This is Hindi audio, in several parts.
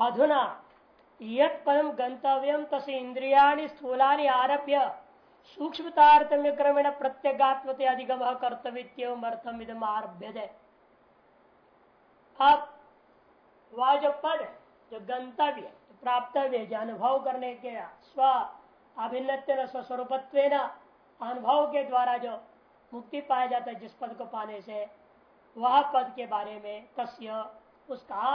अधुना यद पदम गंतव्यम तस इंद्रिया स्थूला आरभ्य सूक्ष्म तारतम्य क्रमेण प्रत्यगात्मते अधिगम कर्तव्य अर्थम इदम आरभ्य अब वह जो पद जो गंतव्य प्राप्तव्य, जो अनुभव करने के स्व अभिन्न स्वस्वरूपत्व अनुभव के द्वारा जो मुक्ति पाया जाता है, जिस पद को पाने से, वह पद के बारे में तस्य उसका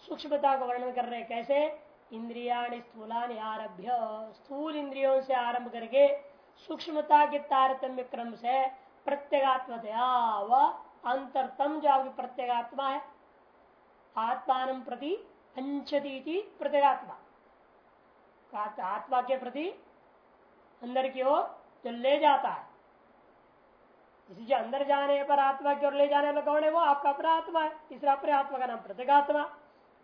सूक्ष्मता का वर्णन कर रहे हैं। कैसे? इंद्रिया स्थूला आरभ्य। स्थूल इंद्रियों से आरंभ करके सूक्ष्मता के तारतम्य क्रम से प्रत्येगात्मतया व अंतरतम जो आपकी प्रत्येगात्मा है, आत्मान प्रति अंशती प्रत्येगात्मा। आत्मा के प्रति अंदर की ओर जो ले जाता है, इसी जो अंदर जाने पर आत्मा की ओर ले जाने वाला कौन है? वो आपका अपना आत्मा है। तीसरा अपने आत्मा का नाम प्रत्येगात्मा।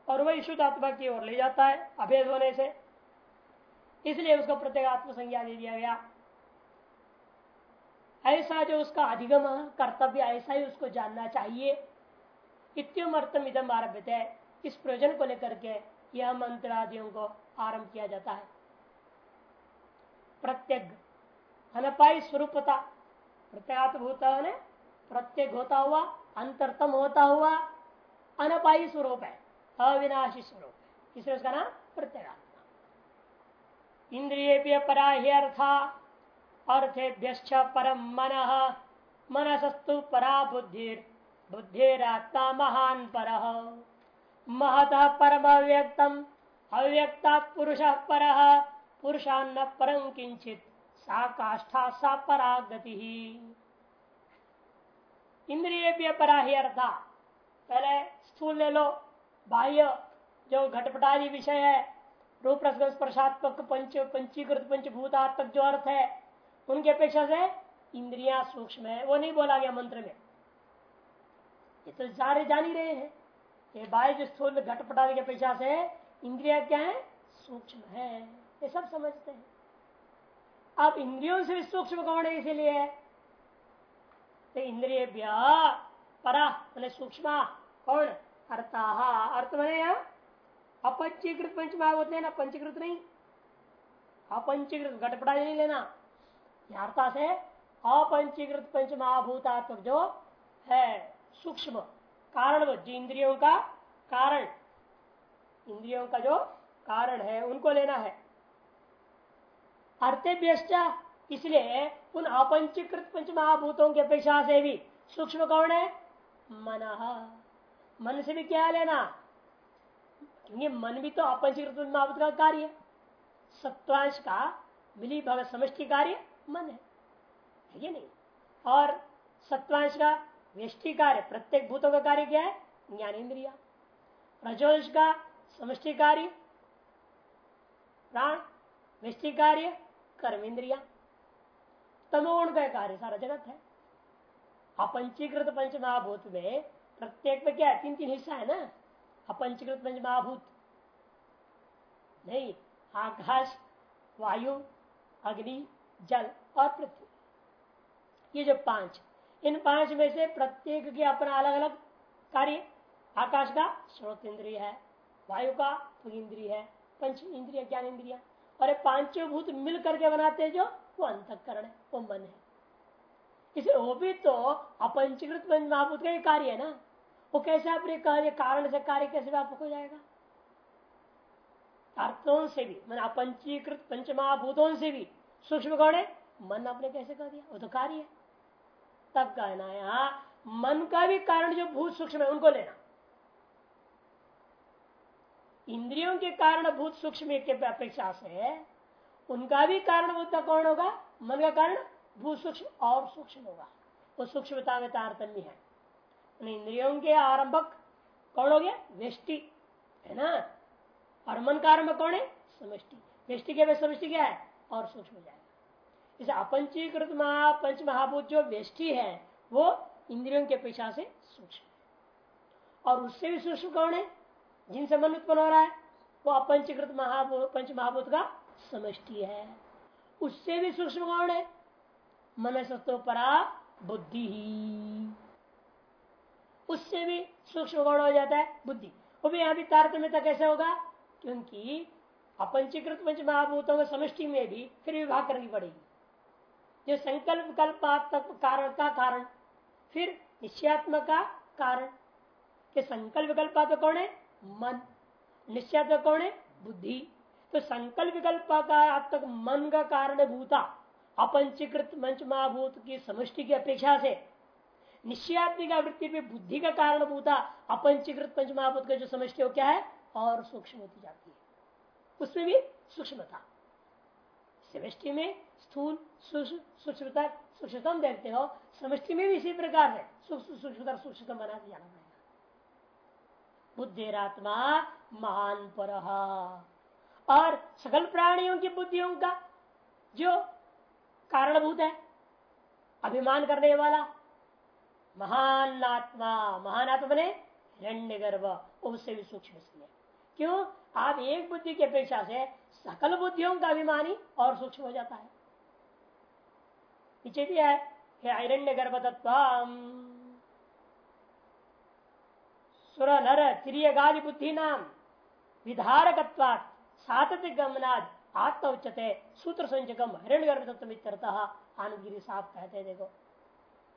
और वही शुद्ध आत्मा की ओर ले जाता है, अभेद होने से। इसलिए उसको प्रत्येगात्म संज्ञा दे दिया गया। ऐसा जो उसका अधिगम कर्तव्य, ऐसा ही उसको जानना चाहिए। इतम अर्थम इदम आरभ्य है इस प्रयोजन को लेकर के यह मंत्र आदियों को आरंभ किया जाता है। प्रत्येक अनपाई स्वरूपता। प्रत्यात भूता ने प्रत्येक होता हुआ, अंतरतम होता हुआ अनपाई स्वरूप है। अविनाशी स्वरूप इसलिए उसका नाम? प्रत्येगात्मा। इंद्रिय परा ही अर्था अर्थेभ्य परम मन। मनसस्तु परा बुद्धि बुद्धिरात्मा महान पर। महत परम अव्यक्तम, अव्यक्ता पुरुष पर। पुरुषान्न परम किंचित सा काष्ठा, सा परागति। इंद्रिय परा ही अर्था पहले स्थूल ले लो बाह्य जो घटपटारी विषय है रूप स्पर्शात्मक पंच, पंचीकृत पंचभूतात्मक जो अर्थ है, उनकी अपेक्षा से इंद्रिया सूक्ष्म है। वो नहीं बोला गया मंत्र में। ये तो सारे जान ही रहे हैं। ये बाह्य जो स्थूल घटपटारी की अपेक्षा से इंद्रिया क्या है? सूक्ष्म है। ये सब समझते हैं। अब इंद्रियों से भी सूक्ष्म कौन है इसीलिए? तो इंद्रिय परा मैंने सूक्ष्म, कौन? अर्थ अर्थ बने यहाँ। अपंचीकृत पंचमहाभूत होते हैं ना, पंचीकृत नहीं। अपंचीकृत घटपटा नहीं लेना। अर्थात से अपंचीकृत पंच महाभूतात्मक जो है, सूक्ष्म, कारण जो इंद्रियों का कारण। इंद्रियों का जो कारण है, उनको लेना है। अर्थेभ्यश्चा, इसलिए उन अपंचीकृत पंच महाभूतों की अपेक्षा से भी सूक्ष्म कौन है? मन। मन से भी क्या लेना? क्योंकि मन भी तो अपंचीकृत का कार्य। है सत्वांश का मिली भगत समष्टि कार्य मन है। है नहीं? और सत्वांश का व्यष्टि कार्य, प्रत्येक भूतों का कार्य क्या है? ज्ञानेन्द्रिया। रजोंश का समष्टि कार्य, प्राण। व्यष्टि कार्य कर्म इंद्रिया तमोगुण का कार्य सारा जगत है। अपंचीकृत पंच महाभूत में प्रत्येक में क्या है? तीन तीन हिस्सा है ना? अपंचीकृत पंच महाभूत। नहीं, आकाश, वायु, अग्नि, जल और पृथ्वी। ये जो पाँच, इन पाँच में से प्रत्येक के अपना अलग अलग कार्य। आकाश का स्रोत इंद्रिय है, वायु का इंद्रिय है, पंच इंद्रिय, ज्ञान इंद्रिया। और ये पाँचों भूत मिल करके बनाते हैं जो, वो अंतकरण है, वो मन है। इसे वो भी तो अपंचीकृत महाभूत का ही कार्य है ना? वो कैसे अपने कार्य, कारण से कार्य कैसे व्यापक हो जाएगा? अर्थों से भी मैंने अपंचीकृत, पंचमहाभूतों से भी सूक्ष्म है, मन आपने कैसे कह दिया? वो तो कार्य है। तब कहना यहाँ मन का भी कारण जो भूत सूक्ष्म है, उनको लेना। इंद्रियों के कारण भूत सूक्ष्म के अपेक्षा से उनका भी कारण बुद्ध कौन होगा? मन का कारण भूत सूक्ष्म और सूक्ष्म होगा। वो सूक्ष्मता में तारतम्य है। इंद्रियों के आरंभक कौन हो गया? वेष्टि है ना? और मन का आरंभ कौन है? समष्टि। वेष्टि के समष्टि क्या है? और सूक्ष्म जाएगा। इसे अपंचीकृत महा पंच महाभूत जो वेष्टि है, वो इंद्रियों के पेशा से सूक्ष्म और उससे भी सूक्ष्म कौन है? जिनसे मन उत्पन्न हो रहा है, वो अपंचीकृत महाभूत पंच महाभूत का समष्टि है। उससे भी सूक्ष्म कौन है? मन सत्व परा बुद्धि ही। उससे भी सूक्ष्म गौण हो जाता है बुद्धि। वो भी यहाँ भी तारतम्यता कैसे होगा? क्योंकि अपंचीकृत पंच महाभूतों के समष्टि में भी फिर विभाग करनी पड़ेगी। जो संकल्प विकल्पात्मक कारण का कारण, फिर निश्चयात्मक का कारण। के संकल्प विकल्पात्मक कौन है? मन। निश्चयात्मक कौन है? बुद्धि। तो संकल्प विकल्प का मन का कारण भूता अपंचीकृत मंच महाभूत की समष्टि की अपेक्षा से निश्चयात्मिक वृत्ति में बुद्धि का कारण भूता अपंचीकृत पंच महाभूत का जो समष्टि हो क्या है? और सूक्ष्म होती जाती है। उसमें भी सूक्ष्मता। समष्टि में स्थूल सूक्ष्मता, सूक्ष्मतम देखते हो, समष्टि में भी इसी प्रकार है। सूक्ष्मता सूक्ष्मतम बनाते जाना पड़ेगा बुद्धिरात्मा महान पर। और सकल प्राणियों की बुद्धियों का जो कारणभूत है, अभिमान करने वाला महान आत्मा महान आत्मा बने हिरण्य गर्भ उससे भी सूक्ष्म क्यों? आप एक बुद्धि की अपेक्षा से सकल बुद्धियों का अभिमानी और सूक्ष्म हो जाता है। नीचे भी है हिरण्य गर्भ तत्व सुर नर तिरिय गाली बुद्धि नाम। विधारक सातत्य गमनाद आत्म उच्चते सूत्र संचकम हिरण्य गर्भ तत्व आनंदगिरी साफ़ कहते देखो।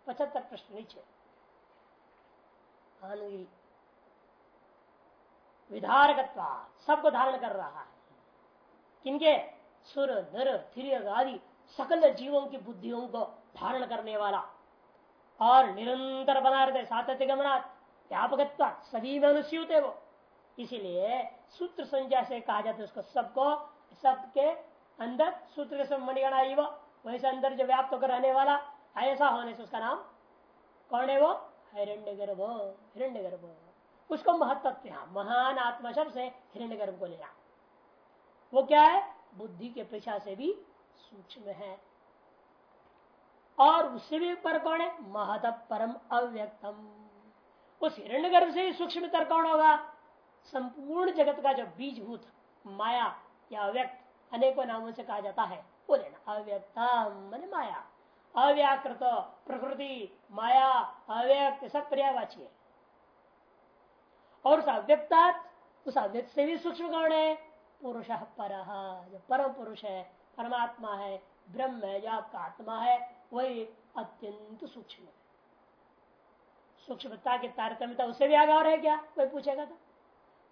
पचहत्तर प्रश्न नीचे विधारक सबको धारण कर रहा है। किनके? सुर, नर थिर आदि सकल जीवों की बुद्धियों को धारण करने वाला। और निरंतर बना रहते सातत्य गमनाथ व्यापक सभी में अनुस्यूत है वो। इसीलिए सूत्र संज्ञा से कहा जाता है, उसको सबको, सबके अंदर सूत्र से मणिगणा वैसे अंदर जो व्याप्त होकर रहने वाला ऐसा होने से उसका नाम कौन है वो हिरण्य गर्भ हिरण्य गर्भ उसको महत्व महान आत्मा शब्द से हिरण्य गर्भ को लिया। वो क्या है? बुद्धि के पेशा से भी सूक्ष्म है। और उससे भी पर कौन है? महत परम अव्यक्तम। उस हिरण्य गर्भ से सूक्ष्म तर कौन होगा? संपूर्ण जगत का जो बीजभूत, माया या अव्यक्त, अनेकों नामों से कहा जाता है, वो लेना अव्यक्तम माया। अव्याकृत, प्रकृति, माया, अव्यक्त सब पर्यावाची है। और उस अव्यक्ता उस अव्यक्त से भी सूक्ष्म कौन है? पुरुष पर। जो परम पुरुष है, परमात्मा है, ब्रह्म है, जो आपका आत्मा है, वही अत्यंत सूक्ष्म है। सूक्ष्मता की तारतम्यता उससे भी आगे और है क्या? कोई पूछेगा तो?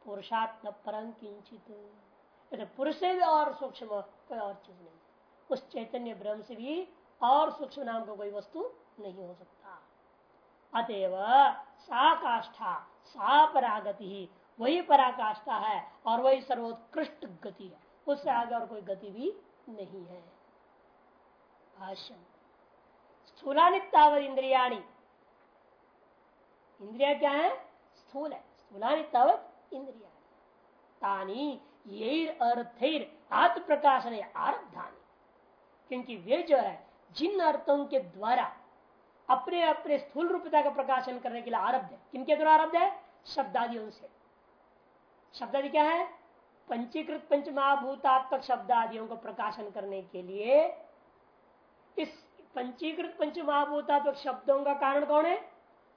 पुरुषात्म परम किंचित। पुरुष से भी और सूक्ष्म, कोई और चीज़ नहीं। उस चैतन्य ब्रह्म से भी और सूक्ष्म नाम का कोई वस्तु नहीं हो सकता। अतएव सा काष्ठा सा परागति ही, वही पराकाष्ठा है और वही सर्वोत्कृष्ट गति है। उससे आगे और कोई गति भी नहीं है। भाष्य स्थूलानितावत इंद्रियाणी। इंद्रिया क्या है? स्थूल है। स्थूलानितावत इंद्रिया तानी ये अर्थर आत्म प्रकाशन आरब्धानी। क्योंकि वे जो है जिन अर्थों के द्वारा अपने अपने स्थूल रूपता का प्रकाशन करने के लिए आरब्ध है। किनके द्वारा आरब्ध है? शब्दादियों से। शब्दादि क्या है? पंचीकृत पंच महाभूतात्मक शब्दादियों को प्रकाशन करने के लिए इस पंचीकृत पंच महाभूतात्मक शब्दों का कारण कौन है?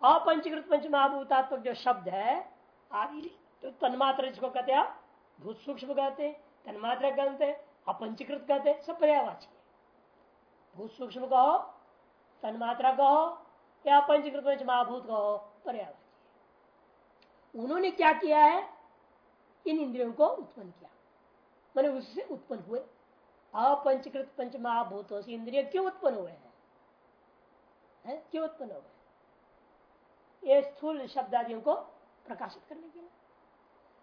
अपंचीकृत पंच महाभूतात्मक जो शब्द है आदि तो तन्मात्र जिसको कहते हैं आप, भूत सूक्ष्म कहते हैं, तन्मात्र कहते हैं, अपंचीकृत कहते हैं, सब पर्यावाची भूत सूक्ष्म कहो, तन्मात्रा कहो, या पंचीकृत महाभूत कहो पर्यावाची उन्होंने क्या किया है? इन इंद्रियों को उत्पन्न किया। मैंने उससे उत्पन्न हुए। अपंचकृत पंच महाभूतों से इंद्रिय क्यों उत्पन्न हुए हैं? है? क्यों उत्पन्न हो? गए ये स्थूल शब्द आदियों को प्रकाशित करने के लिए।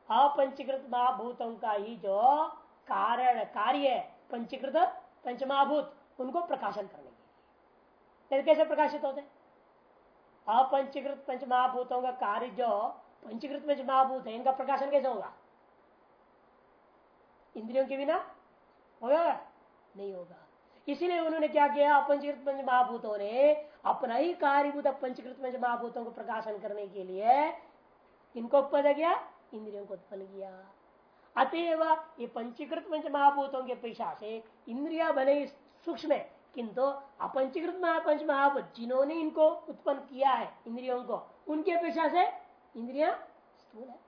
अपंचीकृत महाभूतों का ही जो कारण कार्य पंचीकृत पंच महाभूत उनको प्रकाशन करने के लिए। कैसे प्रकाशित होते अपंचीकृत पंच महाभूतों का कार्य जो पंचीकृत पंच महाभूत है, इनका प्रकाशन कैसे होगा? इंद्रियों के बिना होगा? नहीं होगा। इसीलिए उन्होंने क्या किया? पंचकृत पंच महाभूतों ने अपना ही कार्यभूत पंचकृत पंच महाभूतों को प्रकाशन करने के लिए इनको उत्पन्न किया? इंद्रियों को उत्पन्न किया। अतएव ये पंचीकृत पंच महाभूतों के पेशा से इंद्रिया बने सूक्ष्म है। किंतु अपंचीकृत महापंच महाभूत जिन्होंने इनको उत्पन्न किया है इंद्रियों को, उनके अपेक्षा से इंद्रिया स्थूल है।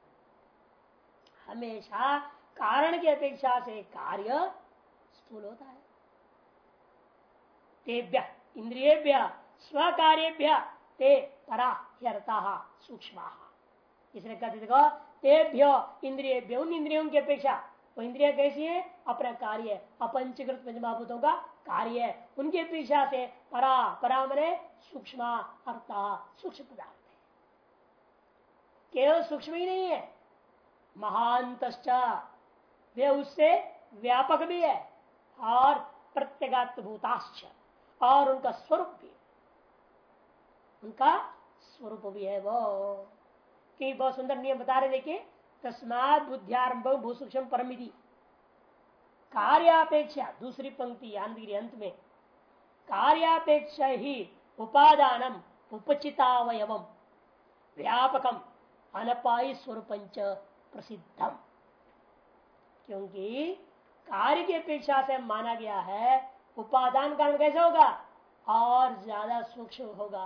हमेशा कारण की अपेक्षा से कार्य स्थूल होता है। तेभ्य, इंद्रियभ्य स्व कार्यभ्य ते परा सूक्ष्म। इसलिए कहते देखो, तेभ्य, इंद्रियभ्य, उन इंद्रियों की अपेक्षा। वो इंद्रिया कैसी है? अपना कार्य अपंचकृत पंचमहाभूतों का कार्य उनके अपेक्षा से परा परा मने सूक्ष्म अर्थ सूक्ष्म पदार्थ केवल सूक्ष्म ही नहीं है महान वे उससे व्यापक भी है और प्रत्यगात भूताश्च और उनका स्वरूप भी उनका स्वरूप भी है वो। कि बहुत सुंदर नियम बता रहे देखिए तस्मात बुद्धियारंभ भूसूक्ष्म परमिति। कार्यापेक्षा, दूसरी पंक्ति अंत में कार्यापेक्षा ही उपादानम उपचितावयव व्यापकम अनपाई स्वरूप प्रसिद्धम क्योंकि कार्य की अपेक्षा से माना गया है, उपादान कारण कैसे होगा? और ज़्यादा सूक्ष्म होगा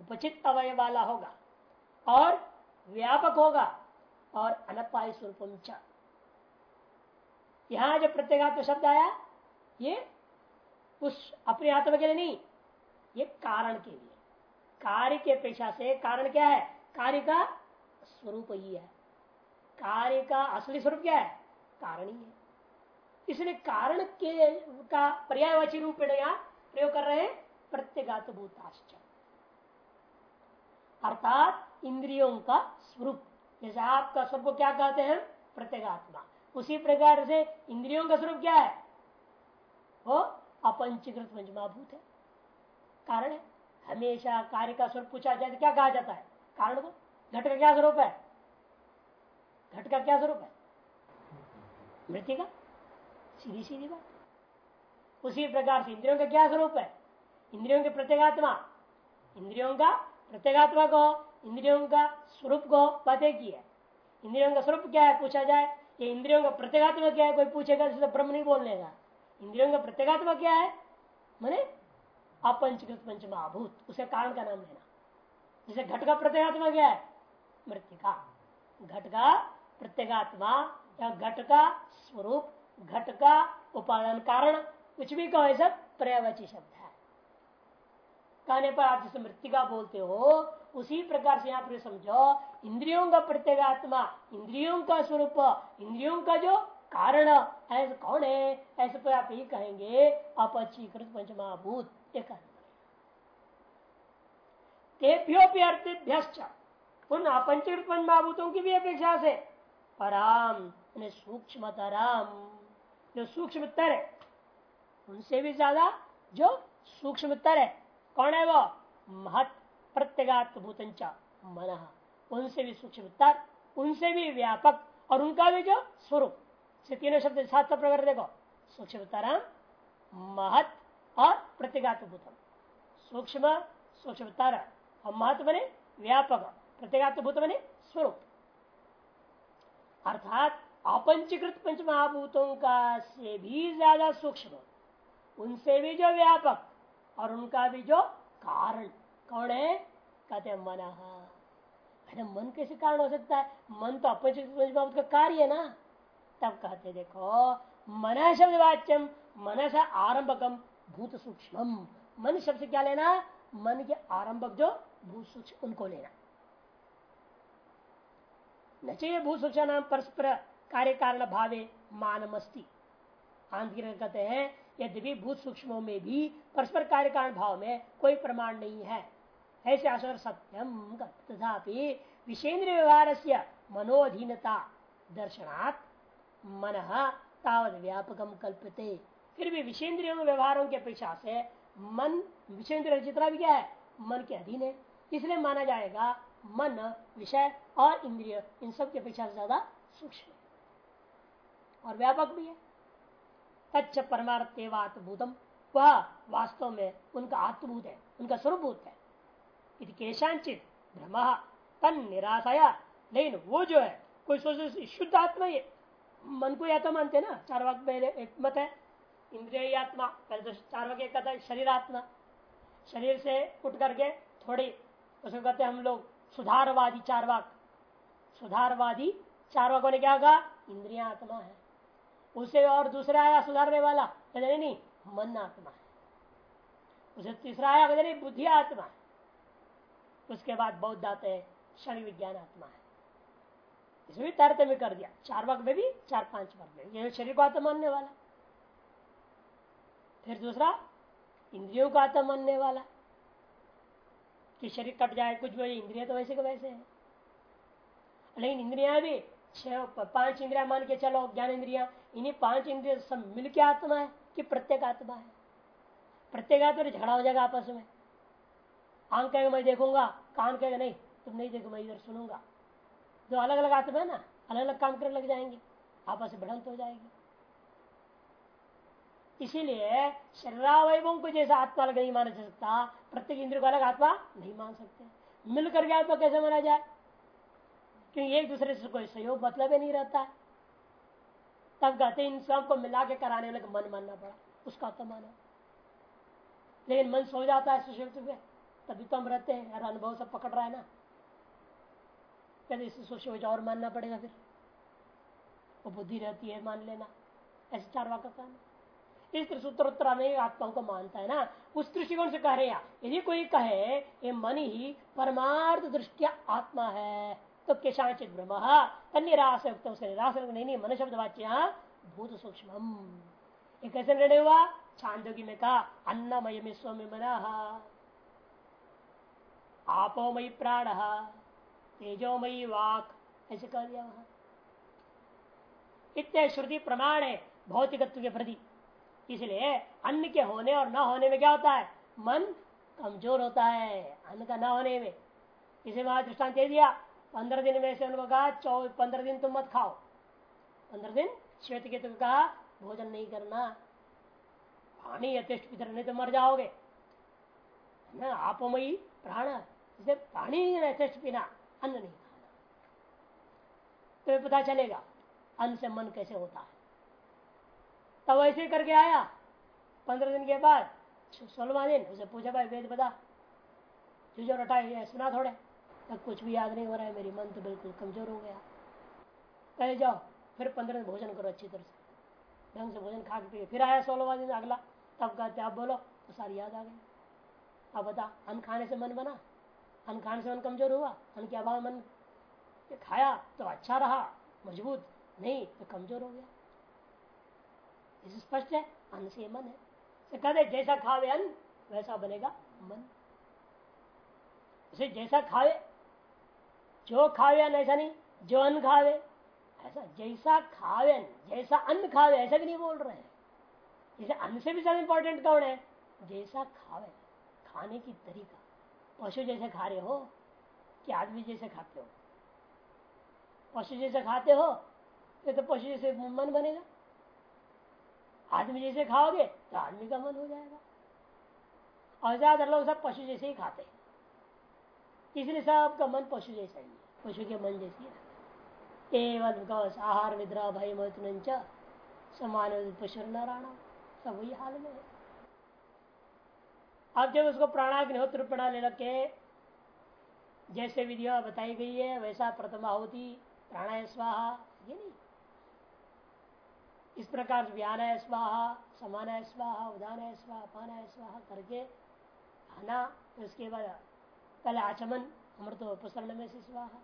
उपचित अवय वाला होगा, और व्यापक होगा, और अनपाय स्वरूप यहाँ जो प्रत्येगात्म शब्द आया, ये उस अपने आत्मा के लिए नहीं, ये कारण के लिए। कार्य के अपेक्षा से कारण क्या है? कार्य का स्वरूप ही है। कार्य का असली स्वरूप क्या है? कारण ही है। इसलिए कारण के का पर्यायवाची रूप में यहाँ प्रयोग कर रहे हैं प्रत्येगात भूताश्च। अर्थात इंद्रियों का स्वरूप। जैसे आपका स्वरूप क्या कहते हैं? प्रत्येगात्मा उसी प्रकार से इंद्रियों का स्वरूप क्या है? वो अपंचीकृत पंचमाभूत है। कारण है। हमेशा कार्य का स्वरूप पूछा जाए तो क्या कहा जाता है? कारण को? घट का क्या स्वरूप है? घट का क्या स्वरूप है? मृत्यु का? सीधी सीधी बात। उसी प्रकार से इंद्रियों का क्या स्वरूप है? इंद्रियों के प्रत्येगात्मा। इंद्रियों का प्रत्येगात्मा को, इंद्रियों का स्वरूप को पते की है। इंद्रियों का स्वरूप क्या है? पूछा जाए ये इंद्रियों का प्रत्येगात्मा क्या है? कोई पूछेगा तो ब्रह्म नहीं बोलने का इंद्रियों का प्रत्येगात्मा क्या है? मैंने अपंचकृत पंच महाभूत उसे कारण का नाम लेना। जैसे घट का प्रत्येगात्मा क्या है? मृतिका। घट का प्रत्येगात्मा या घट का स्वरूप, घट का उपादान कारण, कुछ भी कहो सब पर्यावची शब्द है। कहने पर आप जिसे मृतिका बोलते हो उसी प्रकार से यहाँ पर समझो, इंद्रियों का प्रत्येगात्मा इंद्रियों का स्वरूप, इंद्रियों का जो कारण, ऐसे कौन है? ऐसे पर आप ही कहेंगे, अपचीकृत तेभ्योपि अर्थेभ्य उन अपंचीकृत पंचमहाभूतों की भी अपेक्षा से, पराम सूक्ष्म जो सूक्ष्मतर है, उनसे भी ज़्यादा जो सूक्ष्मतर है, कौन है वो? महत प्रत्यगात भूतंचा मन। उनसे भी सूक्ष्मतर उनसे भी व्यापक, और उनका भी जो स्वरूप। से तीनों शब्द सात प्रकार देखो। सूक्ष्मतरम महत और प्रत्यगात भूतम सूक्ष्म और महत्व बने व्यापक प्रत्यगात भूत बने स्वरूप। अर्थात अपंचीकृत पंच महाभूतों का से भी ज़्यादा सूक्ष्म। उनसे भी जो व्यापक, और उनका भी जो कारण। कौन है? कहते मन अरे, मन कैसे कारण हो सकता है? मन तो पंच महाभूत का कार्य है ना? तब कहते देखो, मन शब्द वाच्यम मन से आरंभकम भूत सूक्ष्म मन शब्द से क्या लेना? मन के आरंभक जो भूत सूक्ष्म, उनको लेना। न चाहिए भूत सूक्ष्म नाम परस्पर कार्य कारण भावे मानमस्ती। आंध्र कहते हैं, यद्यपि भूत सूक्ष्मों में भी परस्पर कार्य कारण भाव में कोई प्रमाण नहीं है। ऐसे असर सत्यम तथापि विषेन्द्र व्यवहार से मनोधीनता दर्शनात् मन तावत व्यापकम कल्पते फिर भी विषेन्द्रियों व्यवहारों की अपेक्षा से मन विषेन्द्र जितना भी क्या है? मन के अधीन है। इसलिए माना जाएगा मन, विषय और इंद्रिय, इन सब की अपेक्षा से ज़्यादा सूक्ष्म और व्यापक भी है। तच्च परमार्थेवात भूतम। वह वास्तव में उनका आत्मभूत है, उनका स्वरूपभूत है। केशांचित। भ्रम तन निराशया। लेकिन वो जो है, कोई सोच शुद्ध आत्मा ये। मन को या तो मानते ना, चार वाक पहले एक मत है। इंद्रिय आत्मा, पहले तो चार वाक एक कहता है, शरीर आत्मा। शरीर से उठ करके थोड़ी, उसको कहते हैं हम लोग सुधारवादी चार वाक। सुधारवादी चार वाकों ने क्या कहा? इंद्रिया आत्मा है। उसे और दूसरा आया सुधारने वाला, कहते नहीं, मन आत्मा है। उसे तीसरा आया, कहते नहीं, बुद्धि आत्मा है। उसके बाद बौद्ध आते हैं, शनि विज्ञान आत्मा है। इसमें भी तारतम्य कर दिया। चार वर्ग में भी, चार पाँच वर्ग में यह शरीर को आत्मा मानने वाला। फिर दूसरा, इंद्रियों को आत्मा मानने वाला। कि शरीर कट जाए, कुछ भी इंद्रिया तो वैसे के वैसे है। लेकिन इंद्रिया भी छह, पाँच इंद्रिया मान के चलो, ज्ञान इंद्रिया, इन्हीं पाँच इंद्रिया सब मिल के आत्मा है कि प्रत्येक आत्मा है। प्रत्येक आत्मा झगड़ा हो जाएगा आपस में। आँख मैं देखूँगा कान कहेगा नहीं, तुम नहीं देखो, मैं इधर सुनूँगा। जो अलग अलग आत्मा है ना अलग अलग काम करने लग जाएँगे, आपस में बढ़ंत हो जाएगी। इसीलिए शरीरावयों को जैसा आत्मा अलग नहीं माना जा सकता, प्रत्येक इंद्र को अलग आत्मा नहीं मान सकते। मिलकर के आत्मा कैसे माना जाए? क्योंकि एक दूसरे से कोई सहयोग मतलब ही नहीं रहता। तब कहते इन सबको मिला के कराने वाले मन मानना पड़ा, उसका आत्मा माना। लेकिन मन सो जाता है सुशक्त में तभी तो हम रहते हैं। यार अनुभव सब पकड़ रहा है ना। कहते इसे सोचे और मानना पड़ेगा फिर। वो बुद्धि रहती है, मान लेना। ऐसे चार वाक्य का इस सूत्रोत्तर अनेक आत्माओं को मानता है ना। उस दृष्टिकोण से कह रहे हैं, यदि कोई कहे, ये मन ही परमार्थ दृष्टिया आत्मा है तो केशाचित ब्रह्म। तन्निराश निराश नहीं नहीं मन शब्द वाच्य भूत सूक्ष्म कैसे निर्णय हुआ? छांदोगी में कहा अन्नमय में स्वम मना आपोमयी प्राण तेजोमयी वाक, ऐसे कह दिया वहाँ। इतने श्रुति प्रमाण है भौतिकत्व के प्रति। इसलिए अन्न के होने और न होने में क्या होता है? मन कमज़ोर होता है, अन्न का न होने में। इसे वहाँ दृष्टान दे दिया। पंद्रह दिन में से उनको कहा, चौ, पंद्रह दिन तुम मत खाओ। पंद्रह दिन श्वेत के तुम कहा, भोजन नहीं करना। पानी यथेष्ट पितर नहीं तो मर जाओगे। ना? आपमयी प्राण। इसे पानी यथेष्ट पीना, अन्न नहीं खाना तो पता चलेगा, अन्न से मन कैसे होता है। तब तो ऐसे करके आया, पंद्रह दिन के बाद सोलवा दिन, उसे पूछा, भाई, वेद बता जो रटा सुना थोड़े? तब कुछ भी याद नहीं हो रहा है, मेरी मन तो बिल्कुल कमज़ोर हो गया। कहे, जाओ, फिर पंद्रह दिन भोजन करो अच्छी तरह से। ढंग से भोजन खा के फिर आया सोलहवा दिन, अगला, तब कहते, आप बोलो तो सारी याद आ गई। अब बता, अन्न खाने से मन बना? अन्न खाने से मन कमज़ोर हुआ अन्न के अभाव मन खाया तो अच्छा रहा, मज़बूत। नहीं तो कमज़ोर हो गया। इसे स्पष्ट है, अन्न से मन है। तो कहते जैसा खावे अन्न, वैसा बनेगा मन। उसे जैसा खावे, जो खावे अन्न, ऐसा नहीं, जो अन्न खावे, ऐसा जैसा खावे अन्न, जैसा अन्न खावे, ऐसा भी नहीं बोल रहे हैं। जैसे अन्न से भी ज़्यादा इंपॉर्टेंट कौन है? जैसा खावे, खाने की तरीका। पशु जैसे खा रहे हो कि आदमी जैसे खाते हो? पशु जैसे खाते हो तो पशु जैसे मन बनेगा। आदमी जैसे खाओगे तो आदमी का मन हो जाएगा। और ज़्यादा लोग सब पशु जैसे ही खाते हैं। इसलिए सबका मन पशु जैसा ही है। पशु के मन जैसी है केवल गौस आहार, निद्रा, भय महत्व समान, पशु, नारायण, सब वही हाल में है। अब जब उसको प्राणाग्निहोत्र प्रणाली के जैसे विधिया बताई गई है, वैसा प्रथमा होती, प्राणाय स्वाहा, ये नहीं। इस प्रकार व्यान स्वाहा समान स्वाहा उदान स्वाहा पान स्वाहा करके आना तो उसके बाद पहले आचमन, अमृत उपसरण में से स्वाहा।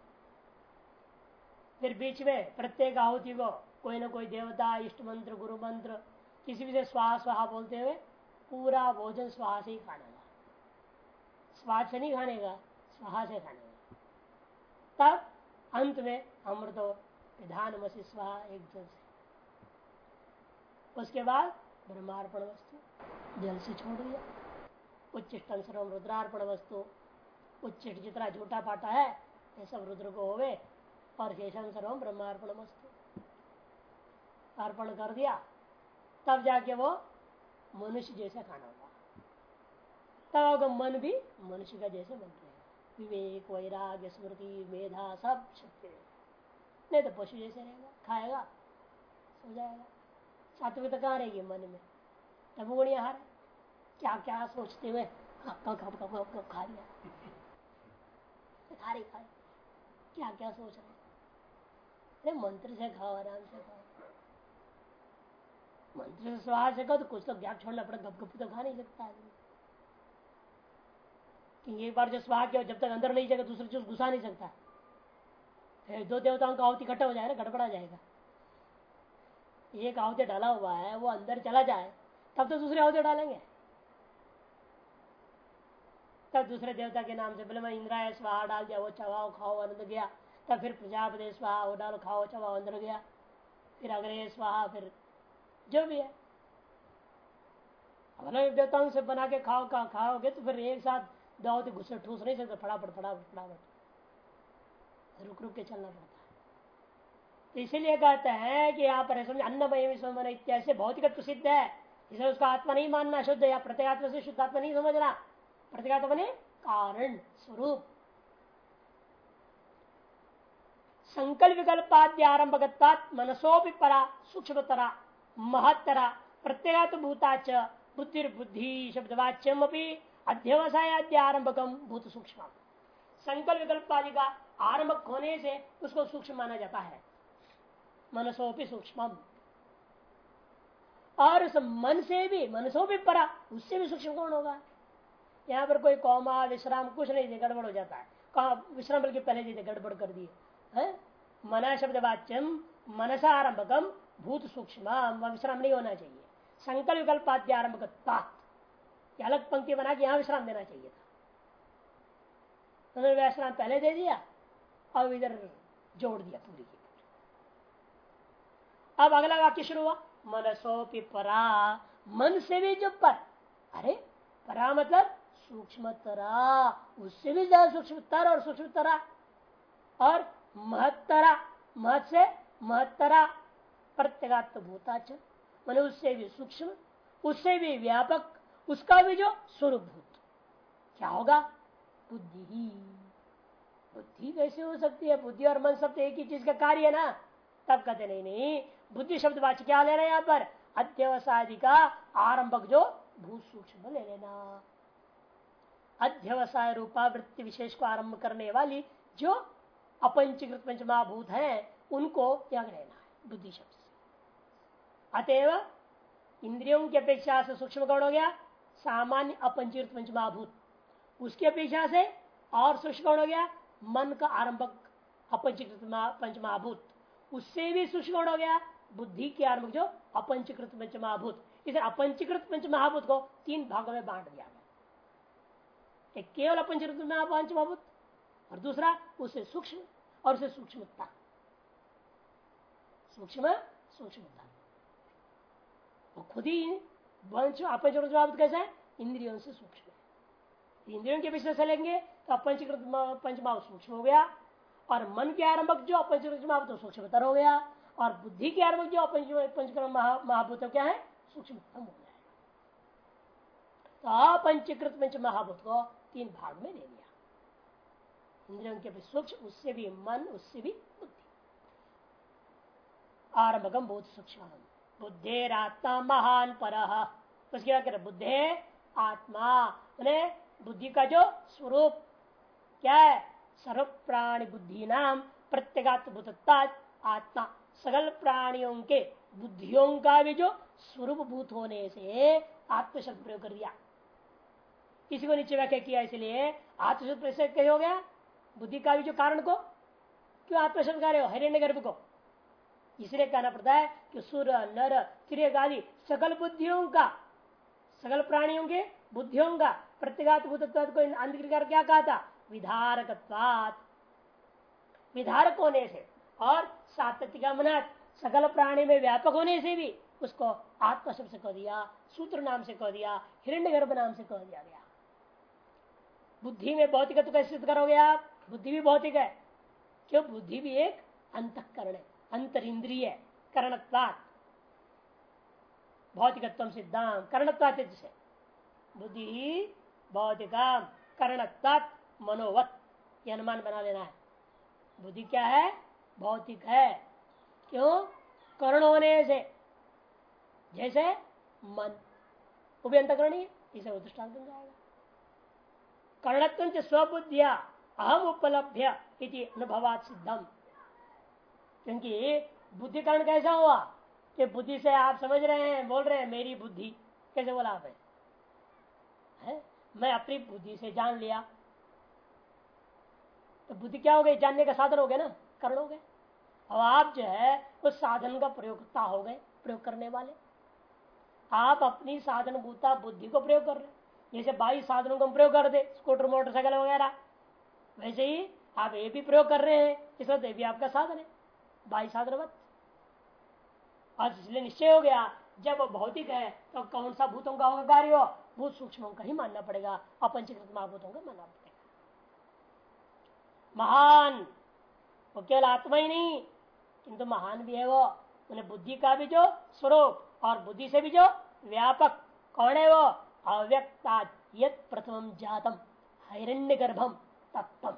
फिर बीच में प्रत्येक आहुति को कोई ना कोई देवता इष्ट मंत्र गुरु मंत्र किसी भी से स्वाहा स्वाहा बोलते हुए पूरा भोजन स्वाहा से ही खानेगा। स्वाद से नहीं खानेगा, स्वाहा से खानेगा। तब अंत में अमृतो विधान मसी स्वाहा एक जल से। उसके बाद ब्रह्मार्पण वस्तु, जल से छोड़ दिया। उच्चिष्टम सर्व रुद्रार्पण वस्तु उच्चिष्ट जितना झूठा पाटा है, ये सब रुद्र को होवे, और शेषम सर्व ब्रह्मार्पण वस्तु। अर्पण कर दिया, तब जाके वो मनुष्य जैसा खाना होगा। तब मन भी मनुष्य का जैसे बन रहेगा विवेक, वैराग्य, स्मृति, मेधा, सब शक्ति नहीं तो पशु जैसे रहेगा, खाएगा, सो जाएगा। सात्विकता कहाँ रहेगी मन में। तमोगुणी आहार क्या क्या सोचते हुए खा लिया खा रही, खा क्या क्या सोच रहे अरे मंत्र से खाओ, आराम से खाओ। स्वाहा से तो कुछ तो गैप छोड़ना पड़ा गप गप तो खा नहीं सकता आदमी एक बार जो स्वाहा किया, जब तक अंदर नहीं जाएगा, दूसरी चीज़ घुसा नहीं सकता। फिर दो देवताओं का आहुति इकट्ठा हो जाएगा ना, गड़बड़ा जाएगा। एक आहुति डाला हुआ है, वो अंदर चला जाए, तब तो दूसरे आहुति डालेंगे। तब दूसरे देवता के नाम से बोले, मैं इंद्रा स्वाहा डाल दिया, वो चवाओ खाओ अंदर गया। तब फिर प्रजापति स्वाहा वो डालो, खाओ चवाओ अंदर गया। फिर अग्रे स्वाहा फिर जो भी है। अलग देवताओं से बना के खाओ का खाओगे तो फिर एक साथ दो तो घुसे, ठूस नहीं सकते, फटाफट फटाफट फटाफट। रुक रुक के चलना पड़ता है। तो इसीलिए कहते हैं कि यहाँ पर अन्नमय इत्यादि भौतिक प्रसिद्ध है। इसे उसका आत्मा नहीं मानना शुद्ध या प्रत्येगात्मा से शुद्ध आत्मा नहीं समझना। प्रत्येगात्मा ने कारण स्वरूप। संकल्प विकल्पाद्य आरंभगता मनसो भी परा सूक्ष्मतरा। महत्तरा प्रत्येगात भूता च बुद्धि बुद्धि शब्दवाच्यम अध्यवसाय आरंभकम भूत सूक्ष्म संकल्प विकल्प आदि का आरंभक होने से उसको सूक्ष्म माना जाता है। मनसोपि सूक्ष्म और उस मन से भी, मनसो भी परा, उससे भी सूक्ष्म कौन होगा? यहाँ पर कोई कौमा, विश्राम कुछ नहीं दे गड़बड़ हो जाता है। कहा, विश्राम बल्कि पहले दे गड़बड़ कर दिए। मना शब्द वाच्यम मनसा आरंभकम भूत सूक्ष्म, विश्राम नहीं होना चाहिए। संकल्प विकल्पाद्य आरंभक अलग पंक्ति बना के यहाँ विश्राम देना चाहिए था। उन्होंने विश्राम पहले दे दिया, अब इधर जोड़ दिया पूरी की अब अगला वाक्य शुरू हुआ मनसोपि परा मन से भी जो पर। अरे, परा मतलब सूक्ष्मतरा। उससे भी ज़्यादा सूक्ष्मतर और सूक्ष्मतरा। और महत्तरा महत से महत्तरा। प्रत्यगात्म भूताच। मैंने उससे भी सूक्ष्म, उससे भी व्यापक, उसका भी जो स्वरूप भूत क्या होगा? बुद्धि ही। बुद्धि कैसे हो सकती है? बुद्धि और मन सब तो एक ही चीज़ का कार्य है ना? तब कहते, नहीं नहीं, बुद्धि शब्द वाच क्या ले रहे हैं यहाँ पर? अध्यवसायी का आरंभक जो भूत सूक्ष्म ले लेना। अध्यवसाय रूपावृत्ति विशेष को आरंभ करने वाली जो अपंचीकृत पंचमाभूत है, उनको यह लेना है बुद्धि शब्द अतएव इंद्रियों की अपेक्षा से सूक्ष्म कौन हो गया, सामान्य अपंचीकृत पंचमाभूत उसकी अपेक्षा से और सूक्ष्म कौन हो गया, मन का आरंभक अपंचीकृत पंचमाभूत उससे भी सूक्ष्म हो गया, बुद्धि के आरंभ जो अपंचीकृत पंचमहाभूत। इसे अपंचीकृत पंचमहाभूत को तीन भागों में बांट दिया एक केवल अपंचीकृत पंचमहाभूत और दूसरा उसे सूक्ष्म और उसे सूक्ष्मता। सूक्ष्म, सूक्ष्मता। वो खुद ही अपंचीकृत कैसे है? इंद्रियों से सूक्ष्म इंद्रियों के विषय से लेंगे तो अपंचीकृत पंचमहाभूत सूक्ष्म हो गया। और मन के आरंभक जो अपंचक्रम तो सूक्ष्मतर हो गया। और बुद्धि के आरंभक जो पंचक्रम महाभूत क्या है? सूक्ष्मतम हो जाएगा तो अपंचीकृत पंच महाभूत को तीन भाग में ले लिया। इंद्रियों के भी सूक्ष्म, उससे भी मन, उससे भी बुद्धि। आरंभकम बहुत सूक्ष्म। बुद्धेरात्मा महान पर। उसके बाद बुद्धे आत्मा। मैंने बुद्धि का जो स्वरूप, क्या है? सर्व प्राणी बुद्धि नाम प्रत्येगात्मभूत आत्मा। सगल प्राणियों के बुद्धियों का भी जो स्वरूप भूत होने से आत्मशब्द प्रयोग कर दिया। किसी को नीचे व्याख्या किया, इसलिए आत्मशब्द प्रयोग हो गया? बुद्धि का भी जो कारण को, क्यों आत्मशब्द कार्य हो? हिरण्य गर्भ को। इसलिए कहना पड़ता है कि सुर नर त्रिय आदि सकल बुद्धियों का, सकल प्राणियों के बुद्धियों का प्रत्येगात को अंधकार क्या कहा था? विधारक विधारक होने से और सात्विका सकल प्राणी में व्यापक होने से भी उसको आत्मा से कह दिया, सूत्र नाम से कह दिया हिरण्य गर्भ नाम से कह दिया गया। बुद्धि में भौतिक तो कैसे सिद्ध करोगे आप, बुद्धि भी भौतिक है। क्यों? बुद्धि भी एक अंतकरण है। अंतर इंद्रिय करणत्वात। भौतिकत्व सिद्धांत करणत्वात से। बुद्धि, भौतिका, करणत्वात, मनोवत। यह अनुमान बना लेना है। बुद्धि क्या है? भौतिक है। क्यों? कर्ण होने से। जैसे मन। वो भी अंतकरण ही। इसे दृष्टांत बन जाएगा। कर्णत्व स्वबुद्धिया अहम इति अनुभवात सिद्धम। क्योंकि बुद्धि कारण कैसा हुआ कि बुद्धि से आप समझ रहे हैं, बोल रहे हैं, मेरी बुद्धि। कैसे बोला आप है? मैं अपनी बुद्धि से जान लिया। तो बुद्धि क्या हो गई? जानने का साधन हो गया ना? करण हो गए। अब आप जो है, उस साधन का प्रयोगता हो गए, प्रयोग करने वाले। आप अपनी साधन भूता बुद्धि को प्रयोग कर रहे जैसे बाईस साधनों को हम प्रयोग कर दे, स्कूटर, मोटरसाइकिल वगैरह। वैसे ही आप ये भी प्रयोग कर रहे हैं। इस वक्त भी आपका साधन है। साधन आज इसलिए निश्चय हो गया, जब भौतिक है तो कौन सा भूतों का होगा कार्य? भूत सूक्ष्म का ही मानना पड़ेगा, अपंचीकृत महाभूतों का मानना पड़ेगा। महान, वो केवल आत्मा ही नहीं, किंतु महान भी है वो, उन्हें बुद्धि का भी जो स्वरूप और बुद्धि से भी जो व्यापक कौन है वो? अव्यक्ता, यत प्रथम जातम हिरण्य गर्भम तत्व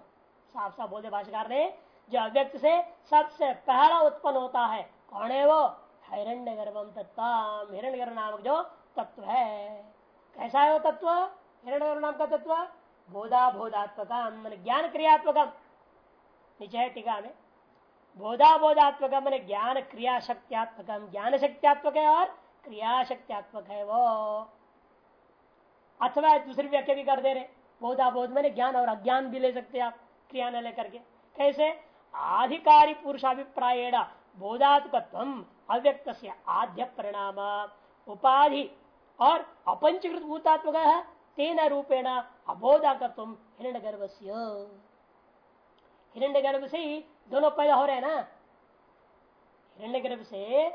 साफ़ साफ़ बोलते भाषाकार ने जो अव्यक्त से सबसे पहला उत्पन्न होता है। कौन है वो? हिरण्य गर्भम तत्व हिरण्य गर्भ नामक जो तत्व है। कैसा है वो तत्व? हिरण्य गर्भ नाम का तत्व? बोधा बोधात्मक ज्ञान क्रियात्मक नीचे टीका में। बोधा बोधात्मक मैंने ज्ञान क्रिया शक्त्यात्मक ज्ञान शक्त्यात्मक है और क्रिया शक्त्यात्मक है वो। अथवा दूसरी व्याख्या भी कर दे रहे बोधा बोध मैंने ज्ञान और अज्ञान भी ले सकते आप, क्रिया न लेकर के। कैसे? आधिकारी पुरुषाभिप्राय बोधात्मक अव्यक्त से आद्य परिणाम। उपाधि और अपंचीकृत भूतात्मक तेना रूपेण अबोधाकत्व हिरण्य गर्भ से हिरण्य गर्भ से ही दोनों पैदा हो रहे हैं ना? हिरण्य गर्भ से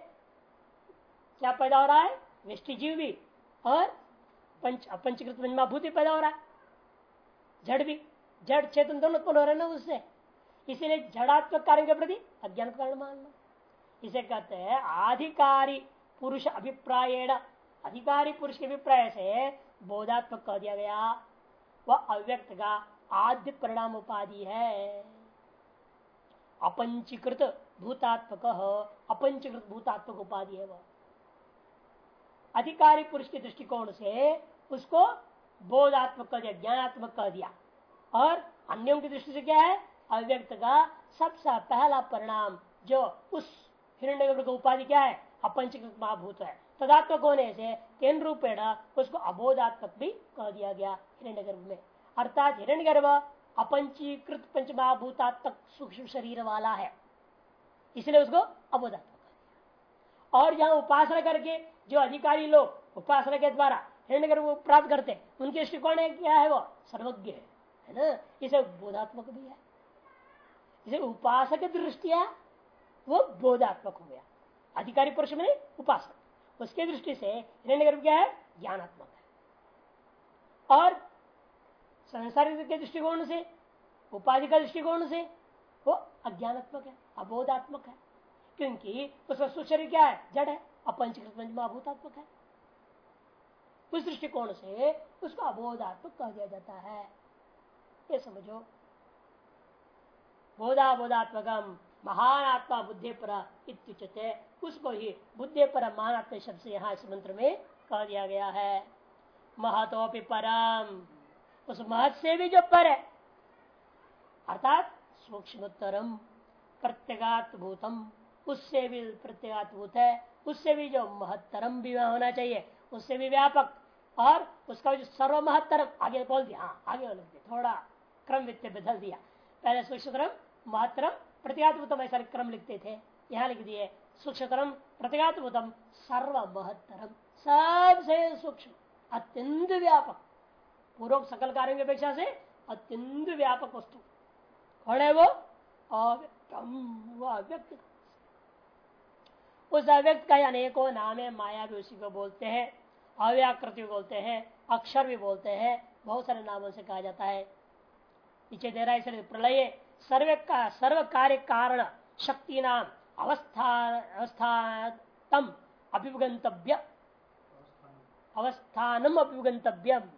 क्या पैदा हो रहा है? व्यष्टि जीव भी और पंच, अपंचकृत भूति पैदा हो रहा है। जड़ भी, जड़ चेतन दोनों उत्पन्न हो रहे हैं ना उससे? इसीलिए जड़ात्मक कार्य के प्रति अज्ञान कारण मान लो। इसे कहते हैं आधिकारी पुरुष अभिप्राय अधिकारी पुरुष के अभिप्राय से बोधात्मक कह दिया गया। वह अव्यक्त का आद्य परिणाम उपाधि है। अपंचीकृत भूतात्मक अपंचीकृत भूतात्मक उपाधि है वह। अधिकारी पुरुष के दृष्टिकोण से उसको बोधात्मक कह दिया, ज्ञानात्मक कह दिया। और अन्यों की दृष्टि से क्या है? अव्यक्त का सबसे पहला परिणाम जो उस हिरण्य उपाधि क्या है? अपंचीकृत महाभूत है। तदात्मक होने से केंद्र रूपेण उसको अबोधात्मक भी कह दिया गया हिरण्य गर्भ में। अर्थात हिरण्य गर्भ अपंचीकृत पंच महाभूतात्मक सूक्ष्म शरीर वाला है। इसलिए उसको अबोधात्मक और जहाँ उपासना करके जो अधिकारी लोग उपासना के द्वारा हिरण्य गर्भ प्राप्त करते उनके दृष्टिकोण क्या है वो? सर्वज्ञ है ना? इसे बोधात्मक भी है। इसे उपासक दृष्टिया वो बोधात्मक हो गया। अधिकारी पुरुष में उपासक। उसके दृष्टि से हिरण्य गर्भ क्या है? ज्ञानात्मक है। और संसारिक के दृष्टिकोण से, उपाधि का दृष्टिकोण से, वो अज्ञानात्मक है, अबोधात्मक है। क्योंकि उसका सुशरीर क्या है? जड़ है, अपंचकृत महाभूतात्मक है। उस दृष्टिकोण से उसको अबोधात्मक कह दिया जाता है। ये समझो बोधा बोधात्मकम महान आत्मा बुद्धि पर उसको ही बुद्धि पर महान आत्मा शब्द से यहाँ इस मंत्र में कह दिया गया है। महतोपि परम। उस महत से भी जो पर है, अर्थात सूक्ष्मतरम प्रत्यगात भूतम उससे भी प्रत्यगात भूत है, उससे भी जो महत्तरम भी होना चाहिए, उससे भी व्यापक, और उसका जो सर्व महत्तरम आगे बोल दिया हाँ आगे बोल दिया, थोड़ा क्रम वित्त बदल दिया। पहले सूक्ष्मतरम महत्तरम प्रत्यात्म ऐसा क्रम लिखते थे। यहाँ लिख दिए सूक्ष्मतरम प्रत्यात्म सर्व महत्तरम सबसे सूक्ष्म, अत्यंत व्यापक पूर्व सकल कार्यों की अपेक्षा से अत्यंत व्यापक वस्तु। कौन है वो? अव्यक्तम अव्यक्त। उस अव्यक्त का अनेकों नाम है माया भी उसी को बोलते हैं, अव्याकृति भी बोलते हैं, अक्षर भी बोलते हैं, बहुत सारे नामों से कहा जाता है। नीचे दे रहा है प्रलय सर्व का सर्व कार्य कारण शक्ति नाम अवस्था, अवस्थातम अभिगंतव्य अवस्थानम अभिगंतव्यम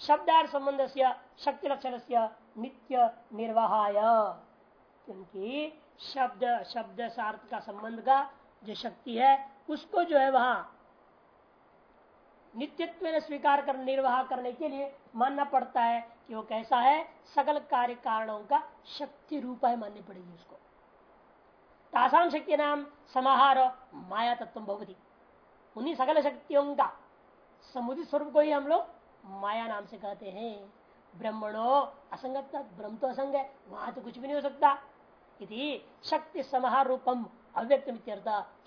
शब्दार्थ संबंध से शक्ति लक्षण से नित्य निर्वाहाय क्योंकि शब्द शब्द सार्थ का संबंध का जो शक्ति है, उसको जो है वहाँ नित्यत्व स्वीकार कर, निर्वाह करने के लिए मानना पड़ता है कि वो कैसा है, सकल कार्य कारणों का शक्ति रूप है, माननी पड़ेगी उसको। तासाम शक्ति नाम समाहार माया तत्व भवती। उन्हीं सकल शक्तियों का समुदित स्वरूप को ही हम लोग माया नाम से कहते हैं। ब्रह्मणो असंगत, ब्रह्म तो असंग है, वहाँ तो कुछ भी नहीं हो सकता। यदि शक्ति समाहार रूपम अव्यक्त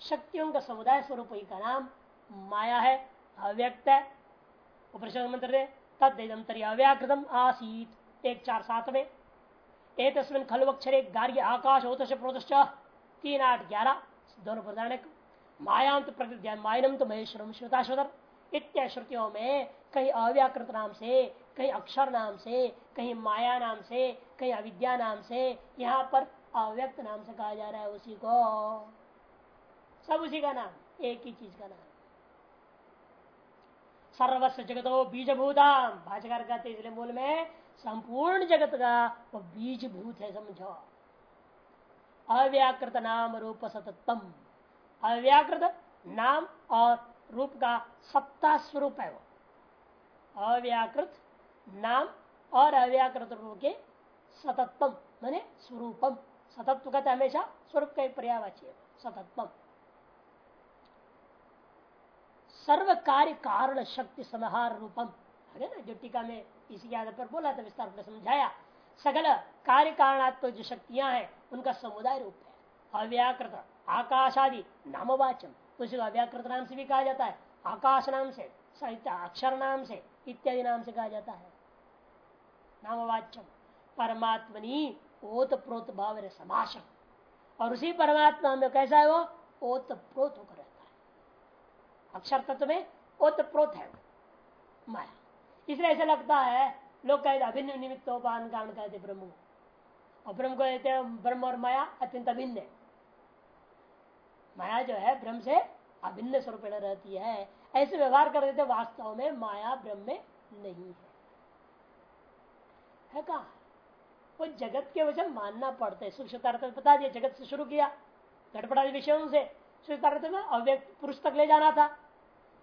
शक्तियों का समुदाय स्वरूप ही का नाम माया है। अव्यक्त है। उपनिषद मंत्र तदम तरी अव्याकृतम आसीत। एक चार सात में एक तस्मिन खलु अक्षरे गार्ग्य आकाश होत प्रोत तीन आठ ग्यारह, दोनों प्रधान मायाम तो प्रकृति मायनम तो महेश्वरम श्रोताश्वतर इत्या श्रुतियों में कहीं अव्याकृत नाम से, कहीं अक्षर नाम से, कहीं माया नाम से, कहीं अविद्या नाम से, यहाँ पर अव्यक्त नाम से कहा जा रहा है उसी को। सब उसी का नाम, एक ही चीज़ का नाम। सर्वस्व जगतो बीजभूताम। भाषाकार कहते इसलिए मूल में संपूर्ण जगत का वो बीजभूत है, समझो। अव्याकृत नाम रूप सतत्तम अव्याकृत नाम और रूप का सत्ता स्वरूप है वो। अव्याकृत नाम और अव्याकृत रूप के सतत्वम माने स्वरूपम। सतत्व कहते हमेशा, स्वरूप का पर्यावाची है सतत्वम सर्व कार्य कारण शक्ति समाहार रूपम। है ना? जो टीका में इसी आधार पर बोला था, विस्तार पर समझाया। सगल कार्य कारणात्मक जो शक्तियाँ हैं, उनका समुदाय रूप है। अव्याकृत आकाश आदि नामवाचम। उसी को अव्याकृत नाम से भी कहा जाता है। आकाश नाम से साहित्य अक्षर नाम से, इत्यादि नाम से कहा जाता है। नामवाच्यम परमात्मनी ओत प्रोत भाव समाशक और उसी परमात्मा में कैसा है वो? ओत प्रोत अक्षर तत्व में ओत प्रोत है। माया। इसलिए ऐसा लगता है, लोग कहते अभिन्न निमित्तोपान कारण कहते ब्रह्म। और ब्रह्म को कहते हैं, ब्रह्म और माया अत्यंत अभिन्न है। माया जो है, ब्रह्म से अभिन्न स्वरूप रहती है। ऐसे व्यवहार कर देते वास्तव में माया ब्रह्म में नहीं है। है कहा? वो जगत के वजह मानना पड़ता है। सूक्ष्म बता दिया, जगत से शुरू किया, घटपटादि विषयों से। में अव्यक्त पुरुष तक ले जाना था।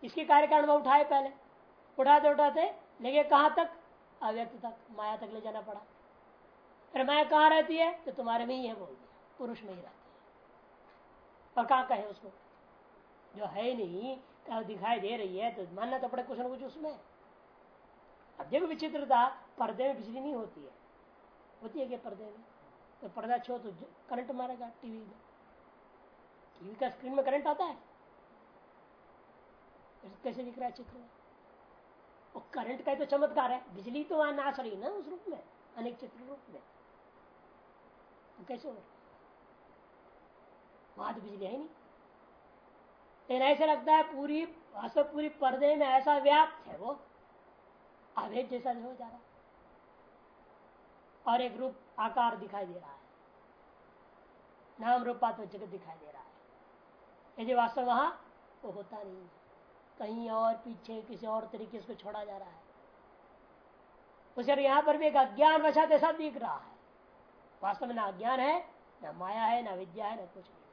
इसके कार्य कारण उठाए पहले। उठाते उठाते, लेके कहाँ तक? अव्यक्त तक, माया तक ले जाना पड़ा। फिर माया कहाँ रहती है? तो तुम्हारे में ही है, बोल दिया। पुरुष में ही रहती है। और कहा कहे उसको? जो है नहीं कहा दिखाई दे रही है तो मानना तो पड़े कुछ ना कुछ उसमें। देखो विचित्रता, पर्दे में बिजली नहीं होती है। होती है क्या पर्दे में? तो पर्दा छो तो करंट मारेगा टीवी में। टीवी का स्क्रीन में करंट आता है? कैसे दिख रहा है चित्र में? और करंट का तो चमत्कार है। बिजली तो वहाँ नाश रही ना उस रूप में, अनेक चित्र रूप में। तो कैसे हो वहाँ तो बिजली है नहीं। लेकिन ऐसे लगता है पूरी वास्तव पूरी पर्दे में ऐसा व्याप्त है वो। आवेश जैसा हो जा रहा। और एक रूप आकार दिखाई दे रहा है। नाम रूपा तो जगत दिखाई दे रहा है। यदि वास्तव वहाँ, वो होता नहीं कहीं और पीछे किसी और तरीके से छोड़ा जा रहा है। उसे यहाँ पर भी एक अज्ञान वशात ऐसा दिख रहा है। वास्तव में ना अज्ञान है, ना माया है, ना विद्या है, ना कुछ नहीं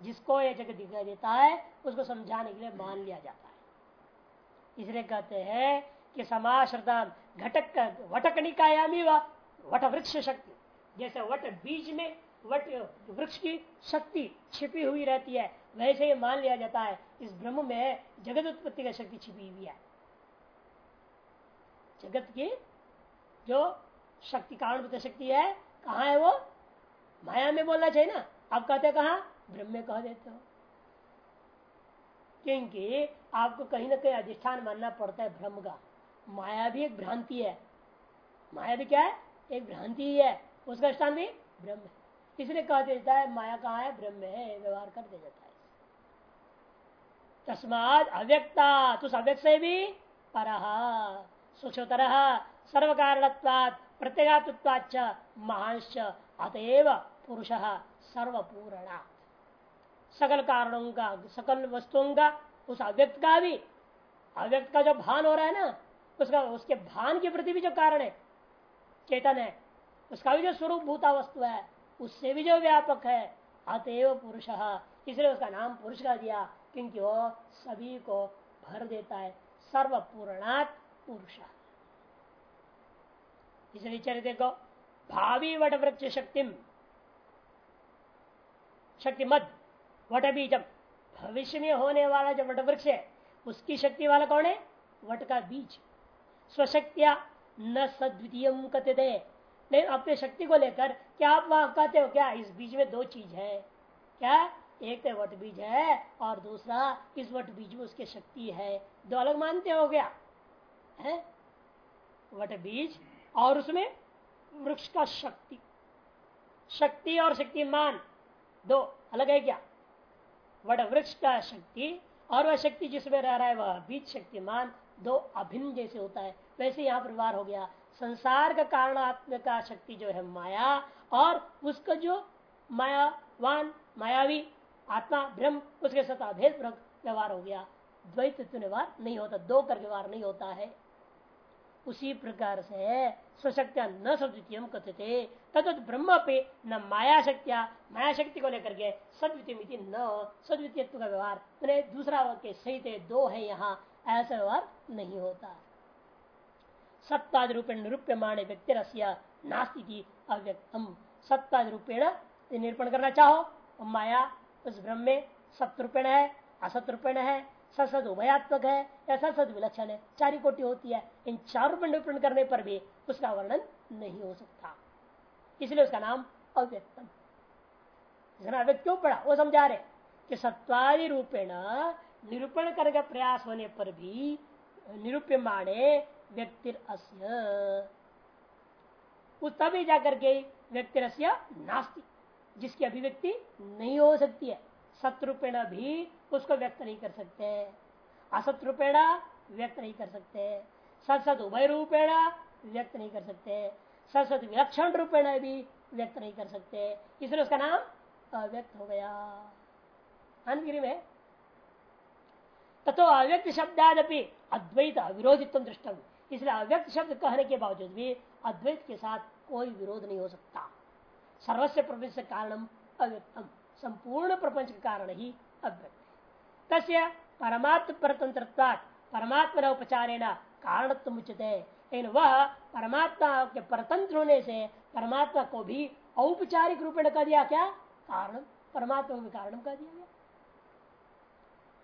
जिसको ये जगत दिखाई देता है, उसको समझाने के लिए मान लिया जाता है। इसलिए कहते हैं कि समाश्रता घटक वटक निकायामी वट वृक्ष शक्ति, जैसे वट बीज में वट, वृक्ष की शक्ति छिपी हुई रहती है, वैसे ही मान लिया जाता है, इस ब्रह्म में जगत उत्पत्ति का शक्ति छिपी हुई है। जगत की जो शक्ति कारण शक्ति है, कहा है वो? माया में बोलना चाहिए ना। आप कहते कहा? ब्रह्म में कह देते हो। क्योंकि आपको कहीं ना कहीं अधिष्ठान मानना पड़ता है ब्रह्म का। माया भी एक भ्रांति है। माया भी क्या है? एक भ्रांति ही है। उसका स्थान भी ब्रह्म है। इसलिए कह देता है? माया कहा है? ब्रह्म है, व्यवहार कर दे जाता है। तस्माद अव्यक्ता तो अव्यक्त से भी पर सूक्ष्मतर सर्व कारणत्वाद प्रत्येगात्वाच महांश अतएव पुरुष सर्वपूर्णा सकल कारणों का, सकल वस्तुओं का, उस अव्यक्त का भी। अव्यक्त का जो भान हो रहा है ना, उसका, उसके भान के प्रति भी जो कारण है, चेतन है, उसका भी जो स्वरूप भूता वस्तु है उससे भी जो व्यापक है, अतएव पुरुष। इसलिए उसका नाम पुरुष का दिया, क्योंकि वो सभी को भर देता है। सर्वपूर्णात् पुरुष। इसलिए चले देखो, भावी वट वृक्ष शक्ति। शक्ति मद वट बीजम भविष्य में होने वाला जो वट वृक्ष है, उसकी शक्ति वाला कौन है? वट का बीज। स्वशक्तिया न सद्वितीय कथ्य लेकिन अपने शक्ति को लेकर, क्या आप वहाँ कहते हो, क्या इस बीज में दो चीज़ है? क्या? एक तो वट बीज है और दूसरा इस वट बीज में उसकी शक्ति है। दो अलग मानते हो गया है? वट बीज और उसमें वृक्ष का शक्ति। शक्ति और शक्तिमान दो, अलग है क्या? वट वृक्ष का शक्ति और वह शक्ति जिसमें रह रहा है, वह बीज शक्तिमान दो, अभिन्न जैसे होता है। वैसे यहाँ पर व्यवहार हो गया। संसार का कारणात्म का शक्ति जो है माया और उसका जो मायावान, मायावी आत्मा, ब्रह्म, उसके साथ अभेद व्यवहार हो गया। द्वैत व्यवहार नहीं होता, दो कर व्यवहार नहीं होता है। उसी प्रकार से स्वशक्तिया न सद्वितीय कथते तथा ब्रह्म पे न माया शक्तिया माया शक्ति को लेकर के सद्वितीय न सद्वितीय का व्यवहार। दूसरा सही थे दो है यहाँ, ऐसा व्यवहार नहीं होता। सत्ताद रूपेण निरूप्य माणे व्यक्ति नास्ती अव्यक्तम। सत्ताद रूपेण निरूपण करना चाहो। माया, उस ब्रह्म में सत्य रूपेण है असत रूपेण है, ससद उभयात्मक है, या ससद विलक्षण है। चार कोटि होती है। इन चारों पर निरूपण करने पर भी उसका वर्णन नहीं हो सकता। इसलिए उसका नाम अव्यक्तम। अव्यक्त क्यों पड़ा वो समझा रहे कि सत्वादि रूपेण निरूपण करने का प्रयास होने पर भी निरूप्य माणे व्यक्ति तभी जाकर के व्यक्ति नास्ती, जिसकी अभिव्यक्ति नहीं हो सकती है। सत्रुपेण भी उसको व्यक्त नहीं कर सकते असत्रुपेण व्यक्त नहीं कर सकते सत सत उभय रूपेण व्यक्त नहीं कर सकते सत सत विलक्षण रूपेण भी व्यक्त नहीं कर सकते इसलिए उसका नाम अव्यक्त हो गया। अनगिरी में तथो अव्यक्त शब्दादपि अद्वैत अविरोधित्व दृष्टम। इसलिए अव्यक्त शब्द कहने के बावजूद भी अद्वैत के साथ कोई विरोध नहीं हो सकता। सर्वस्व प्रपंच कारणम अव्यक्तम। संपूर्ण प्रपंच के कारण ही अव्यक्त। तस्य परमात्म परतंत्र परमात्मा उपचारेण कारण उचित लेकिन वह परमात्मा के परतंत्र होने से परमात्मा को भी औपचारिक रूप में कह दिया क्या? कारण परमात्मा को भी कारण कह दिया गया।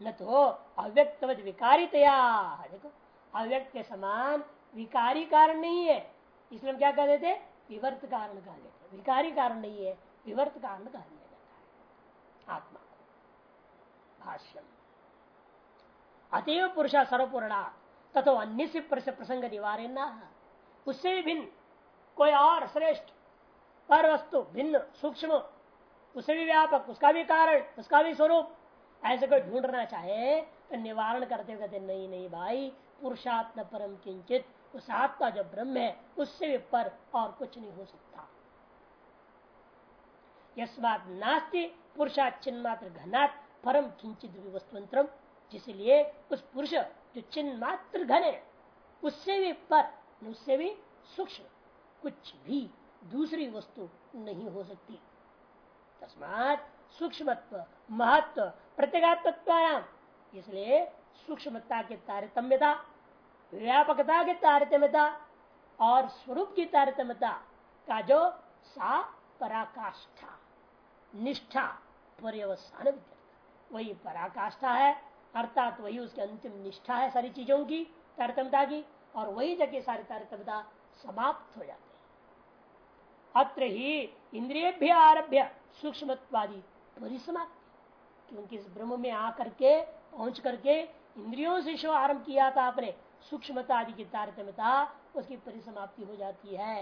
न तो अव्यक्त विकारितया। देखो। अव्यक्त के समान विकारी कारण नहीं है। इसलिए हम क्या कह देते विवर्त कारण कह देते विकारी कारण नहीं है, विवर्त कारण कह दिया जाता है। आत्मा को। भाष्यम। अतएव पुरुषा सर्वपूर्णा तथो अन्य से प्रसंग निवारे उससे भी भिन्न, कोई और श्रेष्ठ पर वस्तु भिन्न, सूक्ष्म उसे भी व्यापक, उसका भी कारण, उसका भी स्वरूप, ऐसे कोई ढूंढना चाहे तो निवारण करते हुए कहते नहीं नहीं भाई पुरुषात्म परम किंचित, उस आत्मा जो ब्रह्म है, उससे भी पर और कुछ नहीं हो सकता। यस्मात नास्ति, पुरुषात चिन्मात्र घनात्, परम किंचित वस्तुअंतरम जिसलिए उस पुरुष जो चिन्ह मात्र घन है, उससे भी पर उससे भी सूक्ष्म, कुछ भी दूसरी वस्तु नहीं हो सकती। तस्मात सूक्ष्मत्व, महत्व प्रत्येगात्मत्व इसलिए सूक्ष्मता की तारतम्यता व्यापकता की तारतम्यता और स्वरूप की तारतम्यता का जो सा पराकाष्ठा, निष्ठा, पर्यवसान वही पराकाष्ठा है, अर्थात वही उसकी अंतिम निष्ठा है सारी चीज़ों की, तारतम्यता की, और वही जगह सारी तारतम्यता समाप्त हो जाती है। अत्र ही इंद्रिय आरभ्य सूक्ष्मत्वादी परिसमाप्ति क्योंकि इस ब्रह्म में आकर के, पहुँच करके इंद्रियों से शो आरंभ किया था आपने। सूक्ष्मता आदि की तारतम्यता उसकी परिसमाप्ति हो जाती है।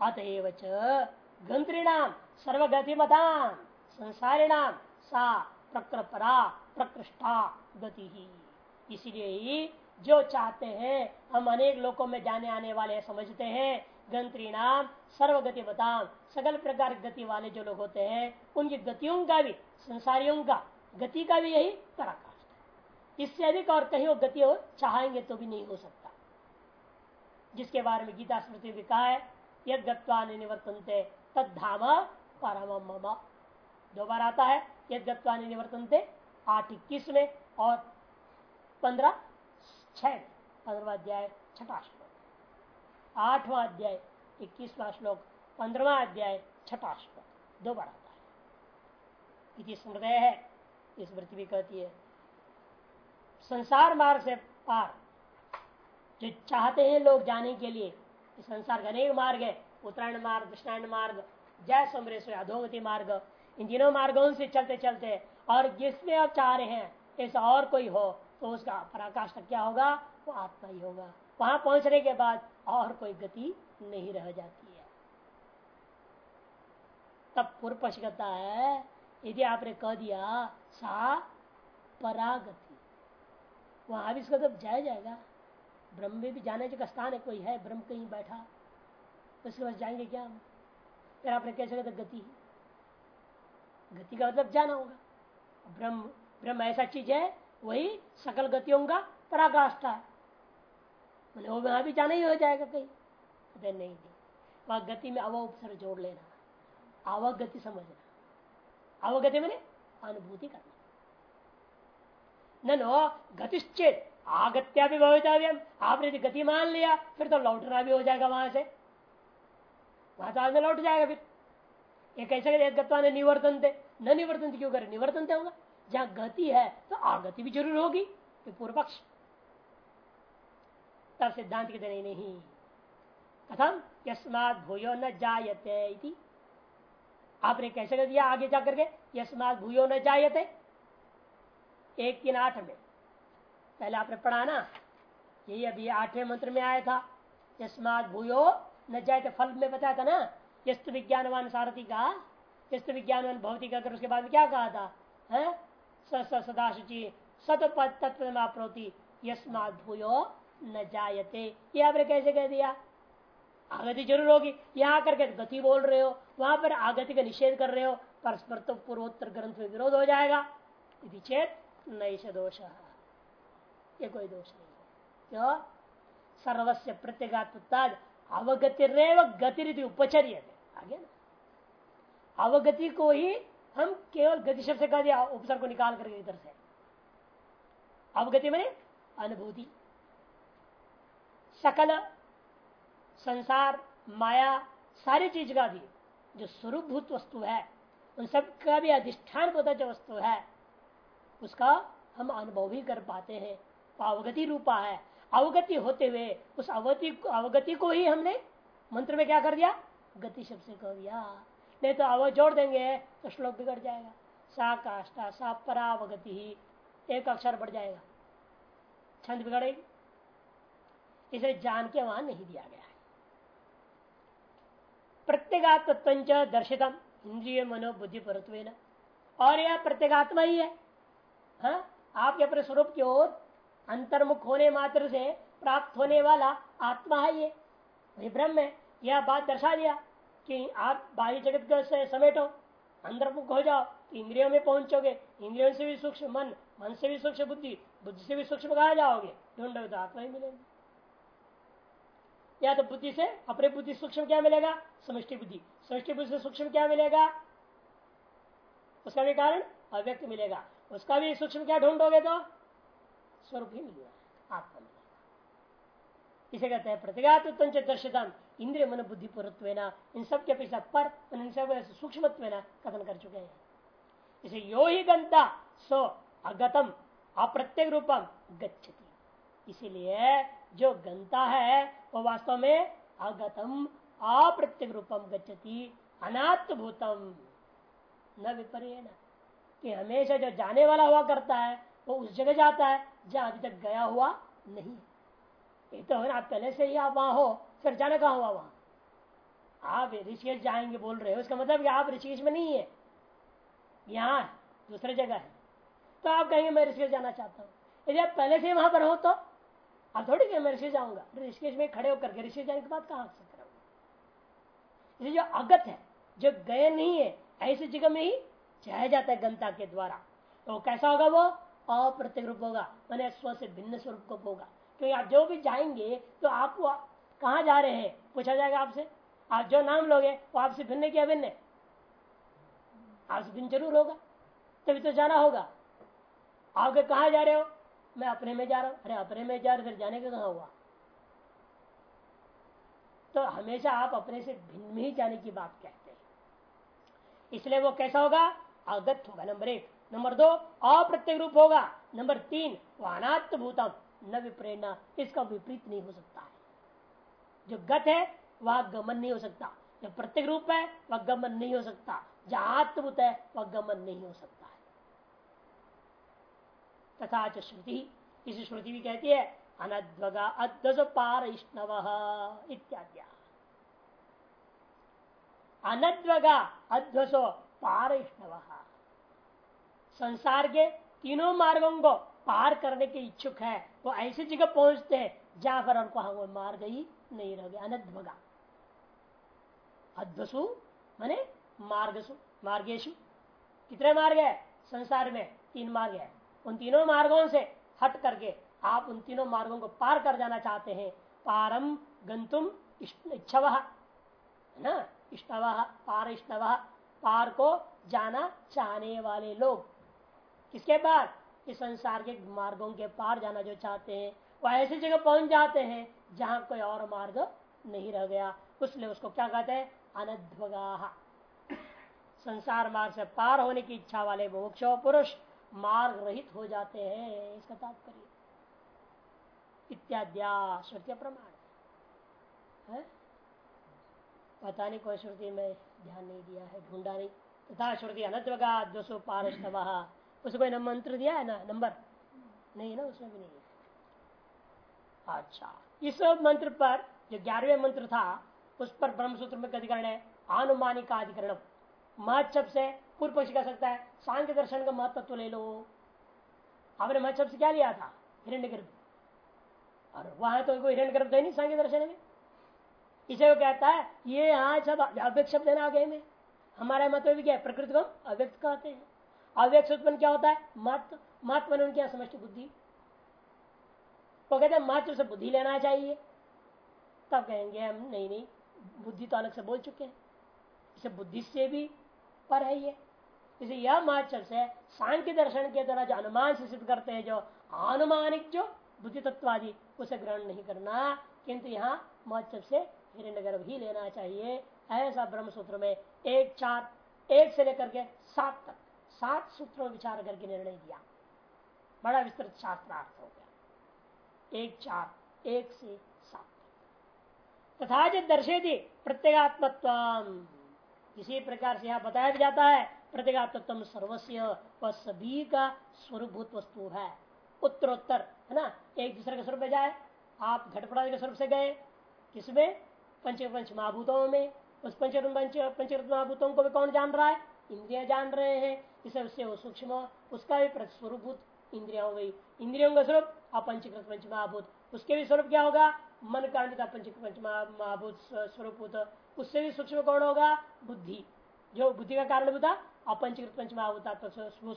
अतएव गंत्रिणाम सर्वगतिमताम, संसारिणाम, सा प्रकृपरा प्रकृष्टा गति। ही इसलिए ही जो चाहते हैं, हम अनेक लोगों में जाने आने वाले समझते हैं गंत्री नाम सर्वगति बताम सकल प्रकार गति वाले जो लोग होते हैं, उनकी गतियों का भी, संसारियों का गति का भी यही पराकाष्ठ इससे अधिक और कहीं वो गति हो चाहेंगे तो भी नहीं हो सकता। जिसके बारे में गीता स्मृति भी कहा है, यद गत्वा निवर्तनते, तद धाम परम दो बार आता है, यद गत्वा निवर्तनते, आठ इक्कीस में और पंद्रह, छह पंद्रवा अध्याय, छठा श्लोक। आठवां अध्याय, इक्कीसवा श्लोक पंद्रवा अध्याय, छठा श्लोक। दो बार आता है। स्मृदय है। इस स्मृति भी कहती है। संसार मार्ग से पार। जो चाहते हैं लोग जाने के लिए संसार का अनेक मार्ग है। उत्तरायण मार्ग, दक्षिणायण मार्ग, जय समरेश्वर, अधोगति मार्ग। इन तीनों मार्गों से चलते चलते, और जिसमें आप चाह रहे हैं, ऐसा और कोई हो तो उसका पराकाष्ठ क्या होगा? वो आत्मा ही होगा। वहाँ पहुँचने के बाद और कोई गति नहीं रह जाती है। तब पूर्व है, यदि आपने कह दिया सा परागति। वहाँ भी इसका तो जाया जाएगा। ब्रह्म में भी जाने का स्थान है, कोई है, ब्रह्म कहीं बैठा उसके पास जाएँगे क्या हम? फिर आपने कैसे कहते गति। गति का मतलब जाना होगा। ब्रह्म ब्रह्म ऐसा चीज़ है, वही सकल गतियों का पराकाष्ठा है। मैंने वो वहाँ भी जाना ही हो जाएगा कहीं। नहीं नहीं। वहाँ गति में अव उपसर्ग जोड़ लेना। अवगति समझना। अवगति मैंने अनुभूति करना। नो गतिश्चेत, आगत्या भी भवितव्यम। आपने यदि गति मान लिया, फिर तो लौटना भी हो जाएगा वहाँ से। वहाँ तो आदमी लौट जाएगा फिर। ये कैसे गत्वा ने निवर्तन थे न निवर्तन क्यों करे? निवर्तन थे होगा। जहाँ गति है तो आगति भी ज़रूर होगी तो पूर्व पक्ष। सिद्धांत कहते नहीं नहीं। कथम यस्मात भूयो न जायते आपने कैसे कर दिया आगे जाकर के? यस्मात भूयो न जायते। एक तीन आठ में। पहले आपने पढ़ा ना? यही अभी आठवें मंत्र में आया था। यस्मात भूयो न जायते। फल में बताया था ना? यस्त विज्ञानवान सारथी का। यस्त विज्ञानवान भौतिक अगर उसके बाद में क्या कहा था? है? सदा शुचि सत तत्व यस्मात भूयो न जायते। ये आपने कैसे कह दिया? आगति ज़रूर होगी। यहाँ करके गति बोल रहे हो, वहाँ पर आगति का निषेध कर रहे हो, परस्पर तो पूर्वोत्तर ग्रंथ में विरोध हो जाएगा। चेत नैश दोष। ये कोई दोष नहीं है। क्यों? सर्वस्व प्रत्येगात्मता अवगति रेव गति उपचर्य आगे ना। अवगति को ही हम केवल गति शब्द से कह दिया, उपसर्ग को निकाल करके इधर से। अवगति मैंने अनुभूति। सकल संसार, माया, सारी चीज़ का भी जो स्वरूपभूत वस्तु है, उन सब का भी अधिष्ठान होता जो वस्तु है, उसका हम अनुभव भी कर पाते हैं। अवगति रूपा है। अवगति होते हुए, उस अवगति अवगति को ही हमने मंत्र में क्या कर दिया? गति शब्द से कह दिया। नहीं तो अव जोड़ देंगे तो श्लोक बिगड़ जाएगा। सा काष्टा सा परावगति ही। एक अक्षर बढ़ जाएगा। छंद बिगड़ेगी। इसे जान के वहाँ नहीं दिया गया प्रत्येगात्म दर्शितम। इंद्रिय मनोबुद्धि परत्व और यह प्रत्येगात्मा ही है। हा? आपके अपने स्वरूप की ओर अंतर्मुख होने मात्र से प्राप्त होने वाला आत्मा है ये। ब्रह्म है। यह बात दर्शा दिया कि आप बाह्य जगत से समेटो, अंतर्मुख हो जाओ तो इंद्रियों में पहुंचोगे। इंद्रियों से भी सूक्ष्म मन मन से भी सूक्ष्म बुद्धि बुद्धि से भी सूक्ष्म कहा जाओगे। ढूंढोगे तो आत्मा ही मिलेगी। या तो बुद्धि से अपने बुद्धि सूक्ष्म क्या मिलेगा? समष्टि बुद्धि। समष्टि बुद्धि से सूक्ष्म क्या मिलेगा? उसका भी कारण अव्यक्त मिलेगा। उसका भी सूक्ष्म क्या ढूंढोगे तो? स्वरूप ही मिलेगा, आत्मा मिलेगा। इसे कहते हैं प्रतिघात दर्शितम। इंद्रिय मन बुद्धि पूर्वत्व इन सब के अपेक्षा पर इन सब सूक्ष्म कथन कर चुके हैं। इसे यो ही गंता सो अगतम, अप्रत्यक रूपम गच्छति। इसीलिए जो गंता है वो वास्तव में अगतम अप्रत्यक रूपम गच्छति अनात्म भूतम न विपर्य कि हमेशा जो जाने वाला हुआ करता है, वो उस जगह जाता है, जहाँ अभी तक गया हुआ नहीं ये तो है आप पहले से ही आप वहाँ हो, फिर जाने कहा हुआ वहाँ? आप ऋषिकेश जाएँगे बोल रहे हो उसका मतलब आप ऋषिकेश में नहीं है। यहाँ दूसरे जगह है। तो आप कहेंगे, मैं ऋषिकेश जाना चाहता हूँ। यदि आप पहले से वहाँ पर हो तो अब थोड़ी कि मैं ऋषि जाऊँगा। ऋषिकेश में खड़े होकर के ऋषि जाने के बाद कहा से करूँगा जो अगत है, जो गए नहीं है, ऐसी जगह में ही जाया जाता है गंता के द्वारा। तो कैसा होगा वो? अप्रत्यक रूप होगा। मैंने स्व से भिन्न स्वरूप को होगा क्योंकि आप जो भी जाएँगे तो आप कहा जा रहे हैं? पूछा जाएगा आपसे। आप जो नाम लोगे, वो आपसे भिन्न क्या भिन्न है? आपसे भिन्न ज़रूर होगा। तभी तो जाना होगा। आपके कहा जा रहे हो? मैं अपने में जा रहा हूँ। अरे अपने में जा रहे, फिर जाने का कहा हुआ? तो हमेशा आप अपने से भिन्न में ही जाने की बात कहते हैं। इसलिए वो कैसा होगा? अगत होगा, नंबर एक। नंबर दो, अप्रत्यय रूप होगा। नंबर तीन वो अनात्म भूतम न विप्रेरणा, इसका विपरीत नहीं हो सकता है। जो गत है, वह गमन नहीं हो सकता। जो प्रत्येक रूप है, वह गमन नहीं हो सकता। जहाँ आत्मभूत है, वह गमन नहीं हो सकता। तथा श्रुति। इस श्रुति भी कहती है, अनध्वगा अध्वस पार इष्णव इत्यादि अनध्वगा अध्वसो पार इष्णव संसार के तीनों मार्गों को पार करने के इच्छुक है, वो ऐसी जगह पहुँचते हैं, जहाँ पर उनको वो मार्ग ही नहीं रह गया। अनध्वगा। अध्वसु माने मार्गसु, मार्गेशु। कितने मार्ग है? संसार में तीन मार्ग है। उन तीनों मार्गों से हट करके आप उन तीनों मार्गों को पार कर जाना चाहते हैं। पारम गंतुम इच्छव, है ना? इष्टव पार इष्टव पार को जाना चाहने वाले लोग। किसके बाद इस संसार के मार्गों के पार जाना जो चाहते हैं वो ऐसी जगह पहुँच जाते हैं जहाँ कोई और मार्ग नहीं रह गया। उसलिए उसको क्या कहते हैं? अनध्वगा। संसार मार्ग से पार होने की इच्छा वाले मोक्ष पुरुष मार्ग रहित हो जाते हैं, इसका तात्पर्य। इत्याद्या श्रुति प्रमाण। है? पता नहीं कोई श्रुति में ध्यान नहीं दिया है, ढूंढा नहीं। तथा श्रुति दसो पारस्तव उसको कोई मंत्र दिया है ना, नंबर? नहीं ना, उसमें भी नहीं है। अच्छा इस मंत्र पर जो ग्यारहवें मंत्र था, उस पर ब्रह्मसूत्र में अधिकरण है, आनुमानिक अधिकरण महत्व से पूर्व पक्ष कर सकता है? सांख्य दर्शन का महत्व ले लो। आपने महत्व से क्या लिया था? हिरण्य गर्भ। और वहाँ तो कोई हिरण्य गर्भ तो नहीं सांख्य दर्शन में। इसे वो कहता है, ये यहाँ सब अव्यक्त शब्द ना आगे में। हमारा मत भी क्या है? प्रकृति को अव्यक्त कहते हैं। अव्यक्त उत्पन्न क्या होता है? मत मत मन क्या समझते बुद्धि। वो कहते हैं मात्र से बुद्धि लेना चाहिए। तब कहेंगे हम, नहीं नहीं, बुद्धि तो अलग से बोल चुके हैं। इसे बुद्धि से भी पर है ये। इसे यह मात्र से सांख्य दर्शन के द्वारा जो अनुमान से सिद्ध करते हैं, जो अनुमानिक जो बुद्धि तत्वादि उसे ग्रहण नहीं करना। किंतु यहाँ महोत्सव से हिरण्य गर्भ ही लेना चाहिए। ऐसा ब्रह्म सूत्र में एक चार, एक से लेकर के सात तक, सात सूत्रों विचार करके निर्णय दिया। बड़ा विस्तृत शास्त्रार्थ हो गया। एक चार, एक से सात तथा जो दर्शे दी प्रत्येगात्मत्व इसी प्रकार से यहाँ बताया जाता है प्रत्येगात्मत्व सर्वस्व व सभी का स्वरूभूत वस्तु है। उत्तरोत्तर, है ना? एक दूसरे के स्वरूप में जाए, आप घटपड़ा के स्वरूप से गए, किसमें? पंच पंच महाभूतों में। उस पंच पंच महाभूतों को भी कौन जान रहा है? इंद्रिया जान रहे हैं। इस उससे वो सूक्ष्म, उसका भी स्वरूप इंद्रिया हो गई। इंद्रियों का स्वरूप, अपंचकृत पंच महाभूत। उसके भी स्वरूप क्या होगा? मन कांडित पंचकृत पंच महाभूत स्वरूप उससे भी सूक्ष्म कौन होगा? बुद्धि। जो बुद्धि का कारण होता अपंचकृत पंच महाभूत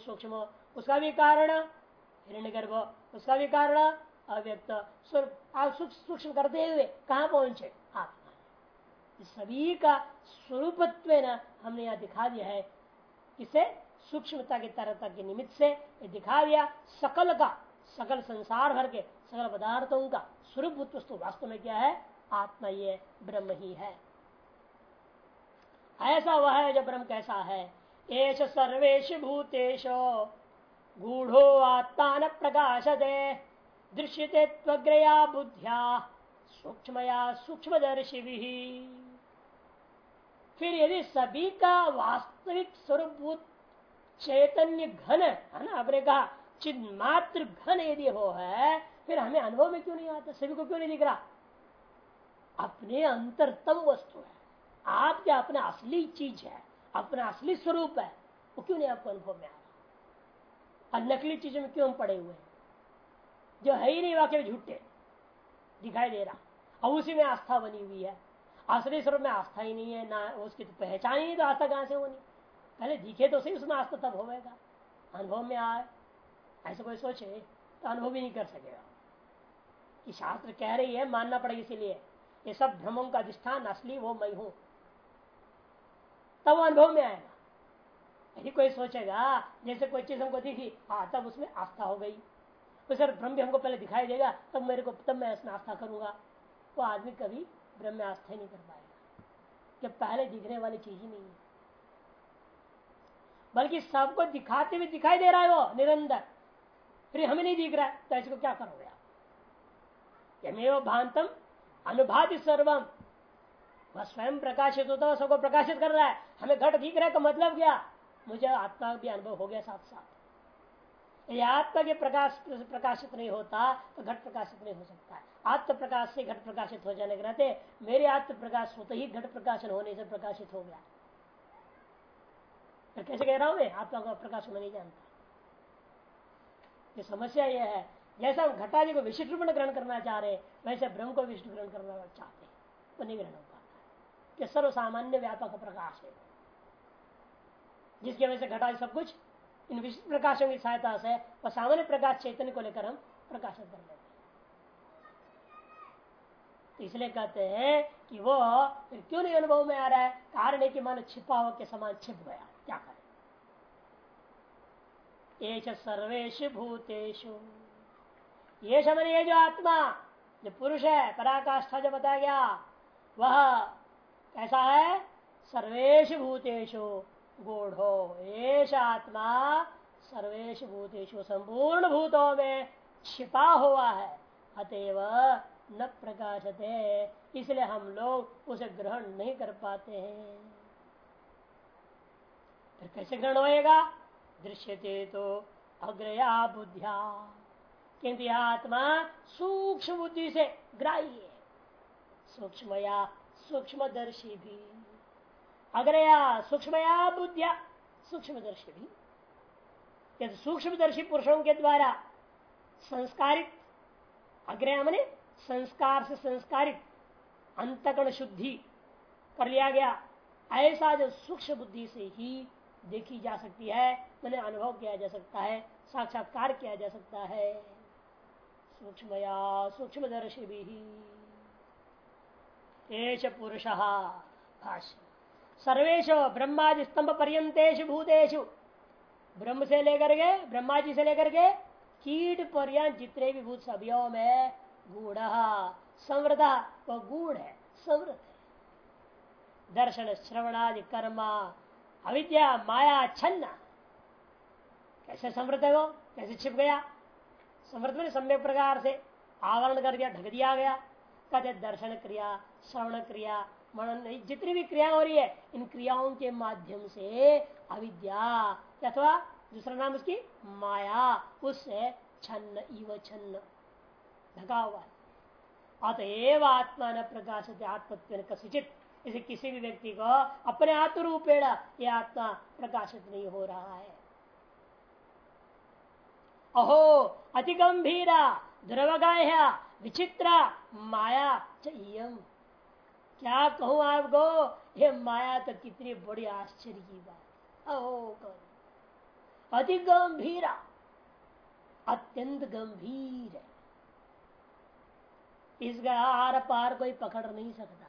सूक्ष्म उसका भी कारण हिरण्य गर्भ उसका भी कारण अव्यक्त। स्वरूप सूक्ष्म करते हुए कहा पहुँचे? आत्मा। सभी का स्वरूपत्व हमने यहाँ दिखा दिया है। इसे सूक्ष्मता की तरहता के निमित्त से दिखा दिया सकल का, सकल संसार भर के, सकल पदार्थों का स्वरूप वस्तु वास्तव में क्या है? आत्मा ये ब्रह्म ही है। ऐसा वह है जो ब्रह्म कैसा है? एश सर्वेश भूतेश गूढ़ो आत्मा प्रकाश दे दृश्यते त्वग्रया बुद्धिया, सूक्ष्मया सूक्ष्मदर्शी फिर यदि सभी का वास्तविक स्वरूप चैतन्य घन, है ना अपने कहा, चिन्मात्र घन यदि हो है, फिर हमें अनुभव में क्यों नहीं आता? सभी को क्यों नहीं दिख रहा? अपने अंतरतम वस्तु है। आपके अपना असली चीज़ है? अपना असली स्वरूप है, वो क्यों नहीं आपको अनुभव में आ रहा? और नकली चीज़ों में क्यों हम पड़े हुए हैं? जो है ही नहीं, वाकई झूठे दिखाई दे रहा। और उसी में आस्था बनी हुई है। असली स्वरूप में आस्था ही नहीं है, ना उसकी तो पहचान ही नहीं तो आस्था कहाँ से होनी? पहले दिखे तो सही, उसमें आस्था तब होगा अनुभव में आए, ऐसे कोई सोचे तो अनुभव ही नहीं कर सकेगा। कि शास्त्र कह रही है, मानना पड़ेगा इसीलिए। ये सब भ्रमों का अधिष्ठान, असली वो मैं हूँ। तब अनुभव में आएगा। यदि कोई सोचेगा, जैसे कोई चीज़ हमको दिखी हाँ तब उसमें आस्था हो गई। तो सर, ब्रह्म हमको पहले दिखाई देगा, तब मेरे को, तब मैं इसमें आस्था करूँगा। वो आदमी कभी ब्रह्म में आस्था नहीं कर पाएगा कि पहले दिखने वाली चीज़ ही नहीं है। बल्कि सबको दिखाते हुए दिखाई दे रहा है वो, निरंतर। फिर हमें नहीं दिख रहा है तो इसको क्या करोगे आप? भांतम अनुभाति सर्वम। वह स्वयं प्रकाशित होता है, सबको प्रकाशित कर रहा है। हमें घट दिख रहा है, का मतलब क्या? मुझे आत्मा भी अनुभव हो गया साथ साथ यदि आत्मा के प्रकाश, प्रकाशित नहीं होता तो घट प्रकाशित नहीं हो सकता है। आत्म प्रकाश से घट प्रकाशित हो जाने के नाते, मेरे आत्म प्रकाश होते ही घट प्रकाशन होने से प्रकाशित हो गया। मैं कैसे कह रहा हूँ मैं? आत्मा का प्रकाश में नहीं जानता। ये समस्या यह है, जैसा हम घटाजी को विशिष्ट रूप में ग्रहण करना चाह रहे वैसे ब्रह्म को विशिष्ट ग्रहण करना चाहते वो नहीं ग्रहण हो कि सर्वसामान्य व्यापक प्रकाश है। जिसकी वजह से घटा सब कुछ, इन विशिष्ट प्रकाशों की सहायता से वह सामान्य प्रकाश चैतन्य को लेकर हम प्रकाशित कर लेते तो इसलिए कहते हैं कि वो, फिर क्यों नहीं अनुभव में आ रहा है? कारण है कि मान छिपा हो के समान छिप गया। क्या करें? सर्वेश भूतेशु ये ये जो आत्मा, जो पुरुष है, पराकाष्ठा जो बताया गया, वह कैसा है? सर्वेश भूतेशु गूढ़ो। एश आत्मा सर्वेश भूतेशु संपूर्ण भूतों में छिपा हुआ है। अतएव न प्रकाशते। इसलिए हम लोग उसे ग्रहण नहीं कर पाते हैं। फिर कैसे ग्रहण होएगा? दृश्यते तो अग्रया बुद्धिया। किंतु आत्मा सूक्ष्म बुद्धि से ग्राह्य सूक्ष्म या सूक्ष्मदर्शी भी अग्रया सूक्ष्मया बुद्धिया सूक्ष्मदर्शी भी सूक्ष्मदर्शी पुरुषों के द्वारा संस्कारित, अग्रया मने संस्कार से संस्कारित अंतकण शुद्धि कर लिया गया, ऐसा जो सूक्ष्म बुद्धि से ही देखी जा सकती है, मैंने अनुभव किया जा सकता है, साक्षात्कार किया जा सकता है। सूक्ष्म या सूक्ष्म दर्शी भी पुरुष। भाष्य। सर्वेश ब्रह्मादि स्तंभ पर्यंतेश भूतेशु ब्रह्म से लेकर के ब्रह्मा जी से लेकर के, कीट पर्यंत जितने भी भूत सभ्यों में गूढ़ संवृता वह गूढ़ है संवृत है। दर्शन, श्रवणादि, कर्मा, अविद्या, माया, छन्न। कैसे समृत है वो? कैसे छिप गया? समृत में सम्यक प्रकार से आवरण कर दिया, ढक दिया गया। कहते दर्शन क्रिया श्रवण क्रिया, मनन जितनी भी क्रिया हो रही है, इन क्रियाओं के माध्यम से अविद्या, अथवा दूसरा नाम उसकी माया, उससे छन्न, इव छन्न ढका हुआ अतएव आत्मा न प्रकाशित आत्मत्व इसे किसी भी व्यक्ति को अपने आत्मरूपेण यह आत्मा प्रकाशित नहीं हो रहा है। अहो अति गंभीरा द्रवगाय विचित्रा, माया चयम क्या कहूँ आपको? ये माया तो कितनी बड़ी आश्चर्य की बात अहो अति गंभीरा, अत्यंत गंभीर है। इसका आर पार कोई पकड़ नहीं सकता।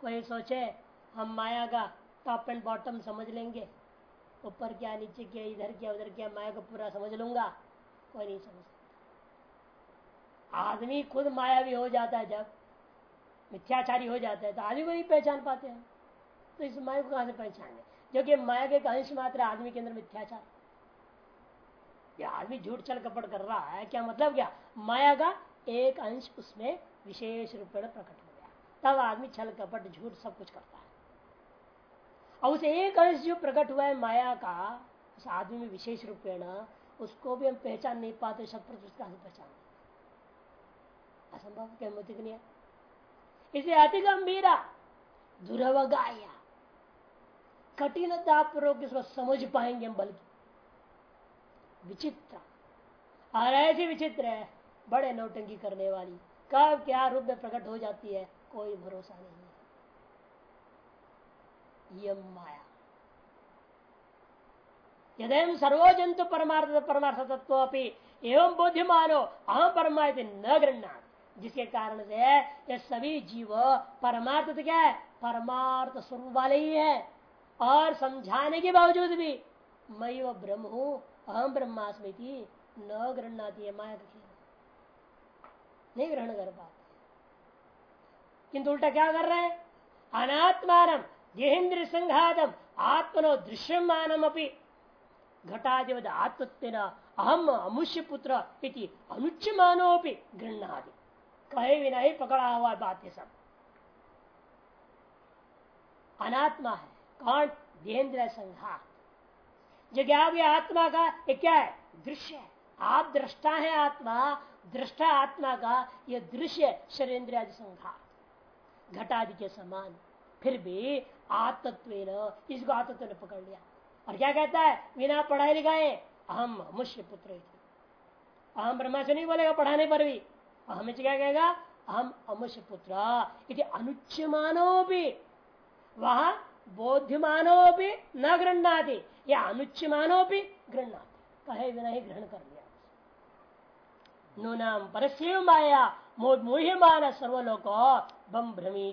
कोई सोचे, हम माया का टॉप एंड बॉटम समझ लेंगे। ऊपर क्या, नीचे क्या, इधर क्या, उधर क्या, माया को पूरा समझ लूँगा। कोई नहीं समझ सकता। आदमी खुद माया भी हो जाता है जब। मिथ्याचारी हो जाता है तो आदमी को नहीं पहचान पाते हैं। तो इस माया को कहाँ से पहचाने जो कि माया के अंश मात्र आदमी के अंदर मिथ्याचार। या आदमी झूठ चल कपट कर रहा है, क्या मतलब क्या? माया का एक अंश उसमें विशेष रूप में प्रकट हो गया। तब आदमी छल कपट, झूठ सब कुछ करता है। और उस एक अंश जो प्रकट हुआ है माया का, उस आदमी में विशेष रूपेण उसको भी हम पहचान नहीं पाते शत प्रतिशत पहचान असंभव क्या नहीं है। इसे अति गंभीरा, दुर्वगाया। कठिनता पूर्वक इसको समझ पाएँगे हम बल्कि। विचित्र। और ऐसी विचित्र है, बड़े नौटंकी करने वाली। कब क्या रूप में प्रकट हो जाती है, कोई भरोसा नहीं है। यम माया। यदि सर्वो जंतु परमार्थ परमार्थ तत्व अपनी एवं बुद्धिमानो अहम परमा न गृहणा जिसके कारण से ये सभी जीव परमार्थ तो क्या है? परमार्थ स्वरूप वाले ही है। और समझाने के बावजूद भी मैं वो ब्रह्म हूँ अहम ब्रह्मास्मृति न गृहणाती है माया नहीं ग्रहण कर पाते। किंतु उल्टा क्या कर रहे हैं? अनात्मान देहेन्द्र संघातम, आत्मनो दृश्यमानम अपनी घटादिवद आत्मत्व अहम अमुष्य पुत्र इति अनुच्यमानो भी गृहणादि कहे भी नहीं, पकड़ा हुआ बात ये सब। अनात्मा है, कौन? देन्द्र संघात। जगह आत्मा का, ये क्या है? दृश्य है। आप दृष्टा है आत्मा, दृष्टा आत्मा का यह दृश्य शरीर संघात। घटादि के समान, फिर भी आत्त्व इसको आत्त्व ने पकड़ लिया। और क्या कहता है? बिना पढ़ाई लिखाए अहम मुष्य पुत्र अहम ब्रह्मा से नहीं बोलेगा, पढ़ाने पर भी। अहम क्या कहेगा? हम अमुष्य पुत्र यदि अनुच्यमानो भी वहाँ बोध्यमानो भी न गृहणादि या अनुच्यमानो भी गृहणादि कहे बिना ही ग्रहण कर लिया। नूनाम परस्व माया मोह मोह्यमान सर्वलोक, बम भ्रमी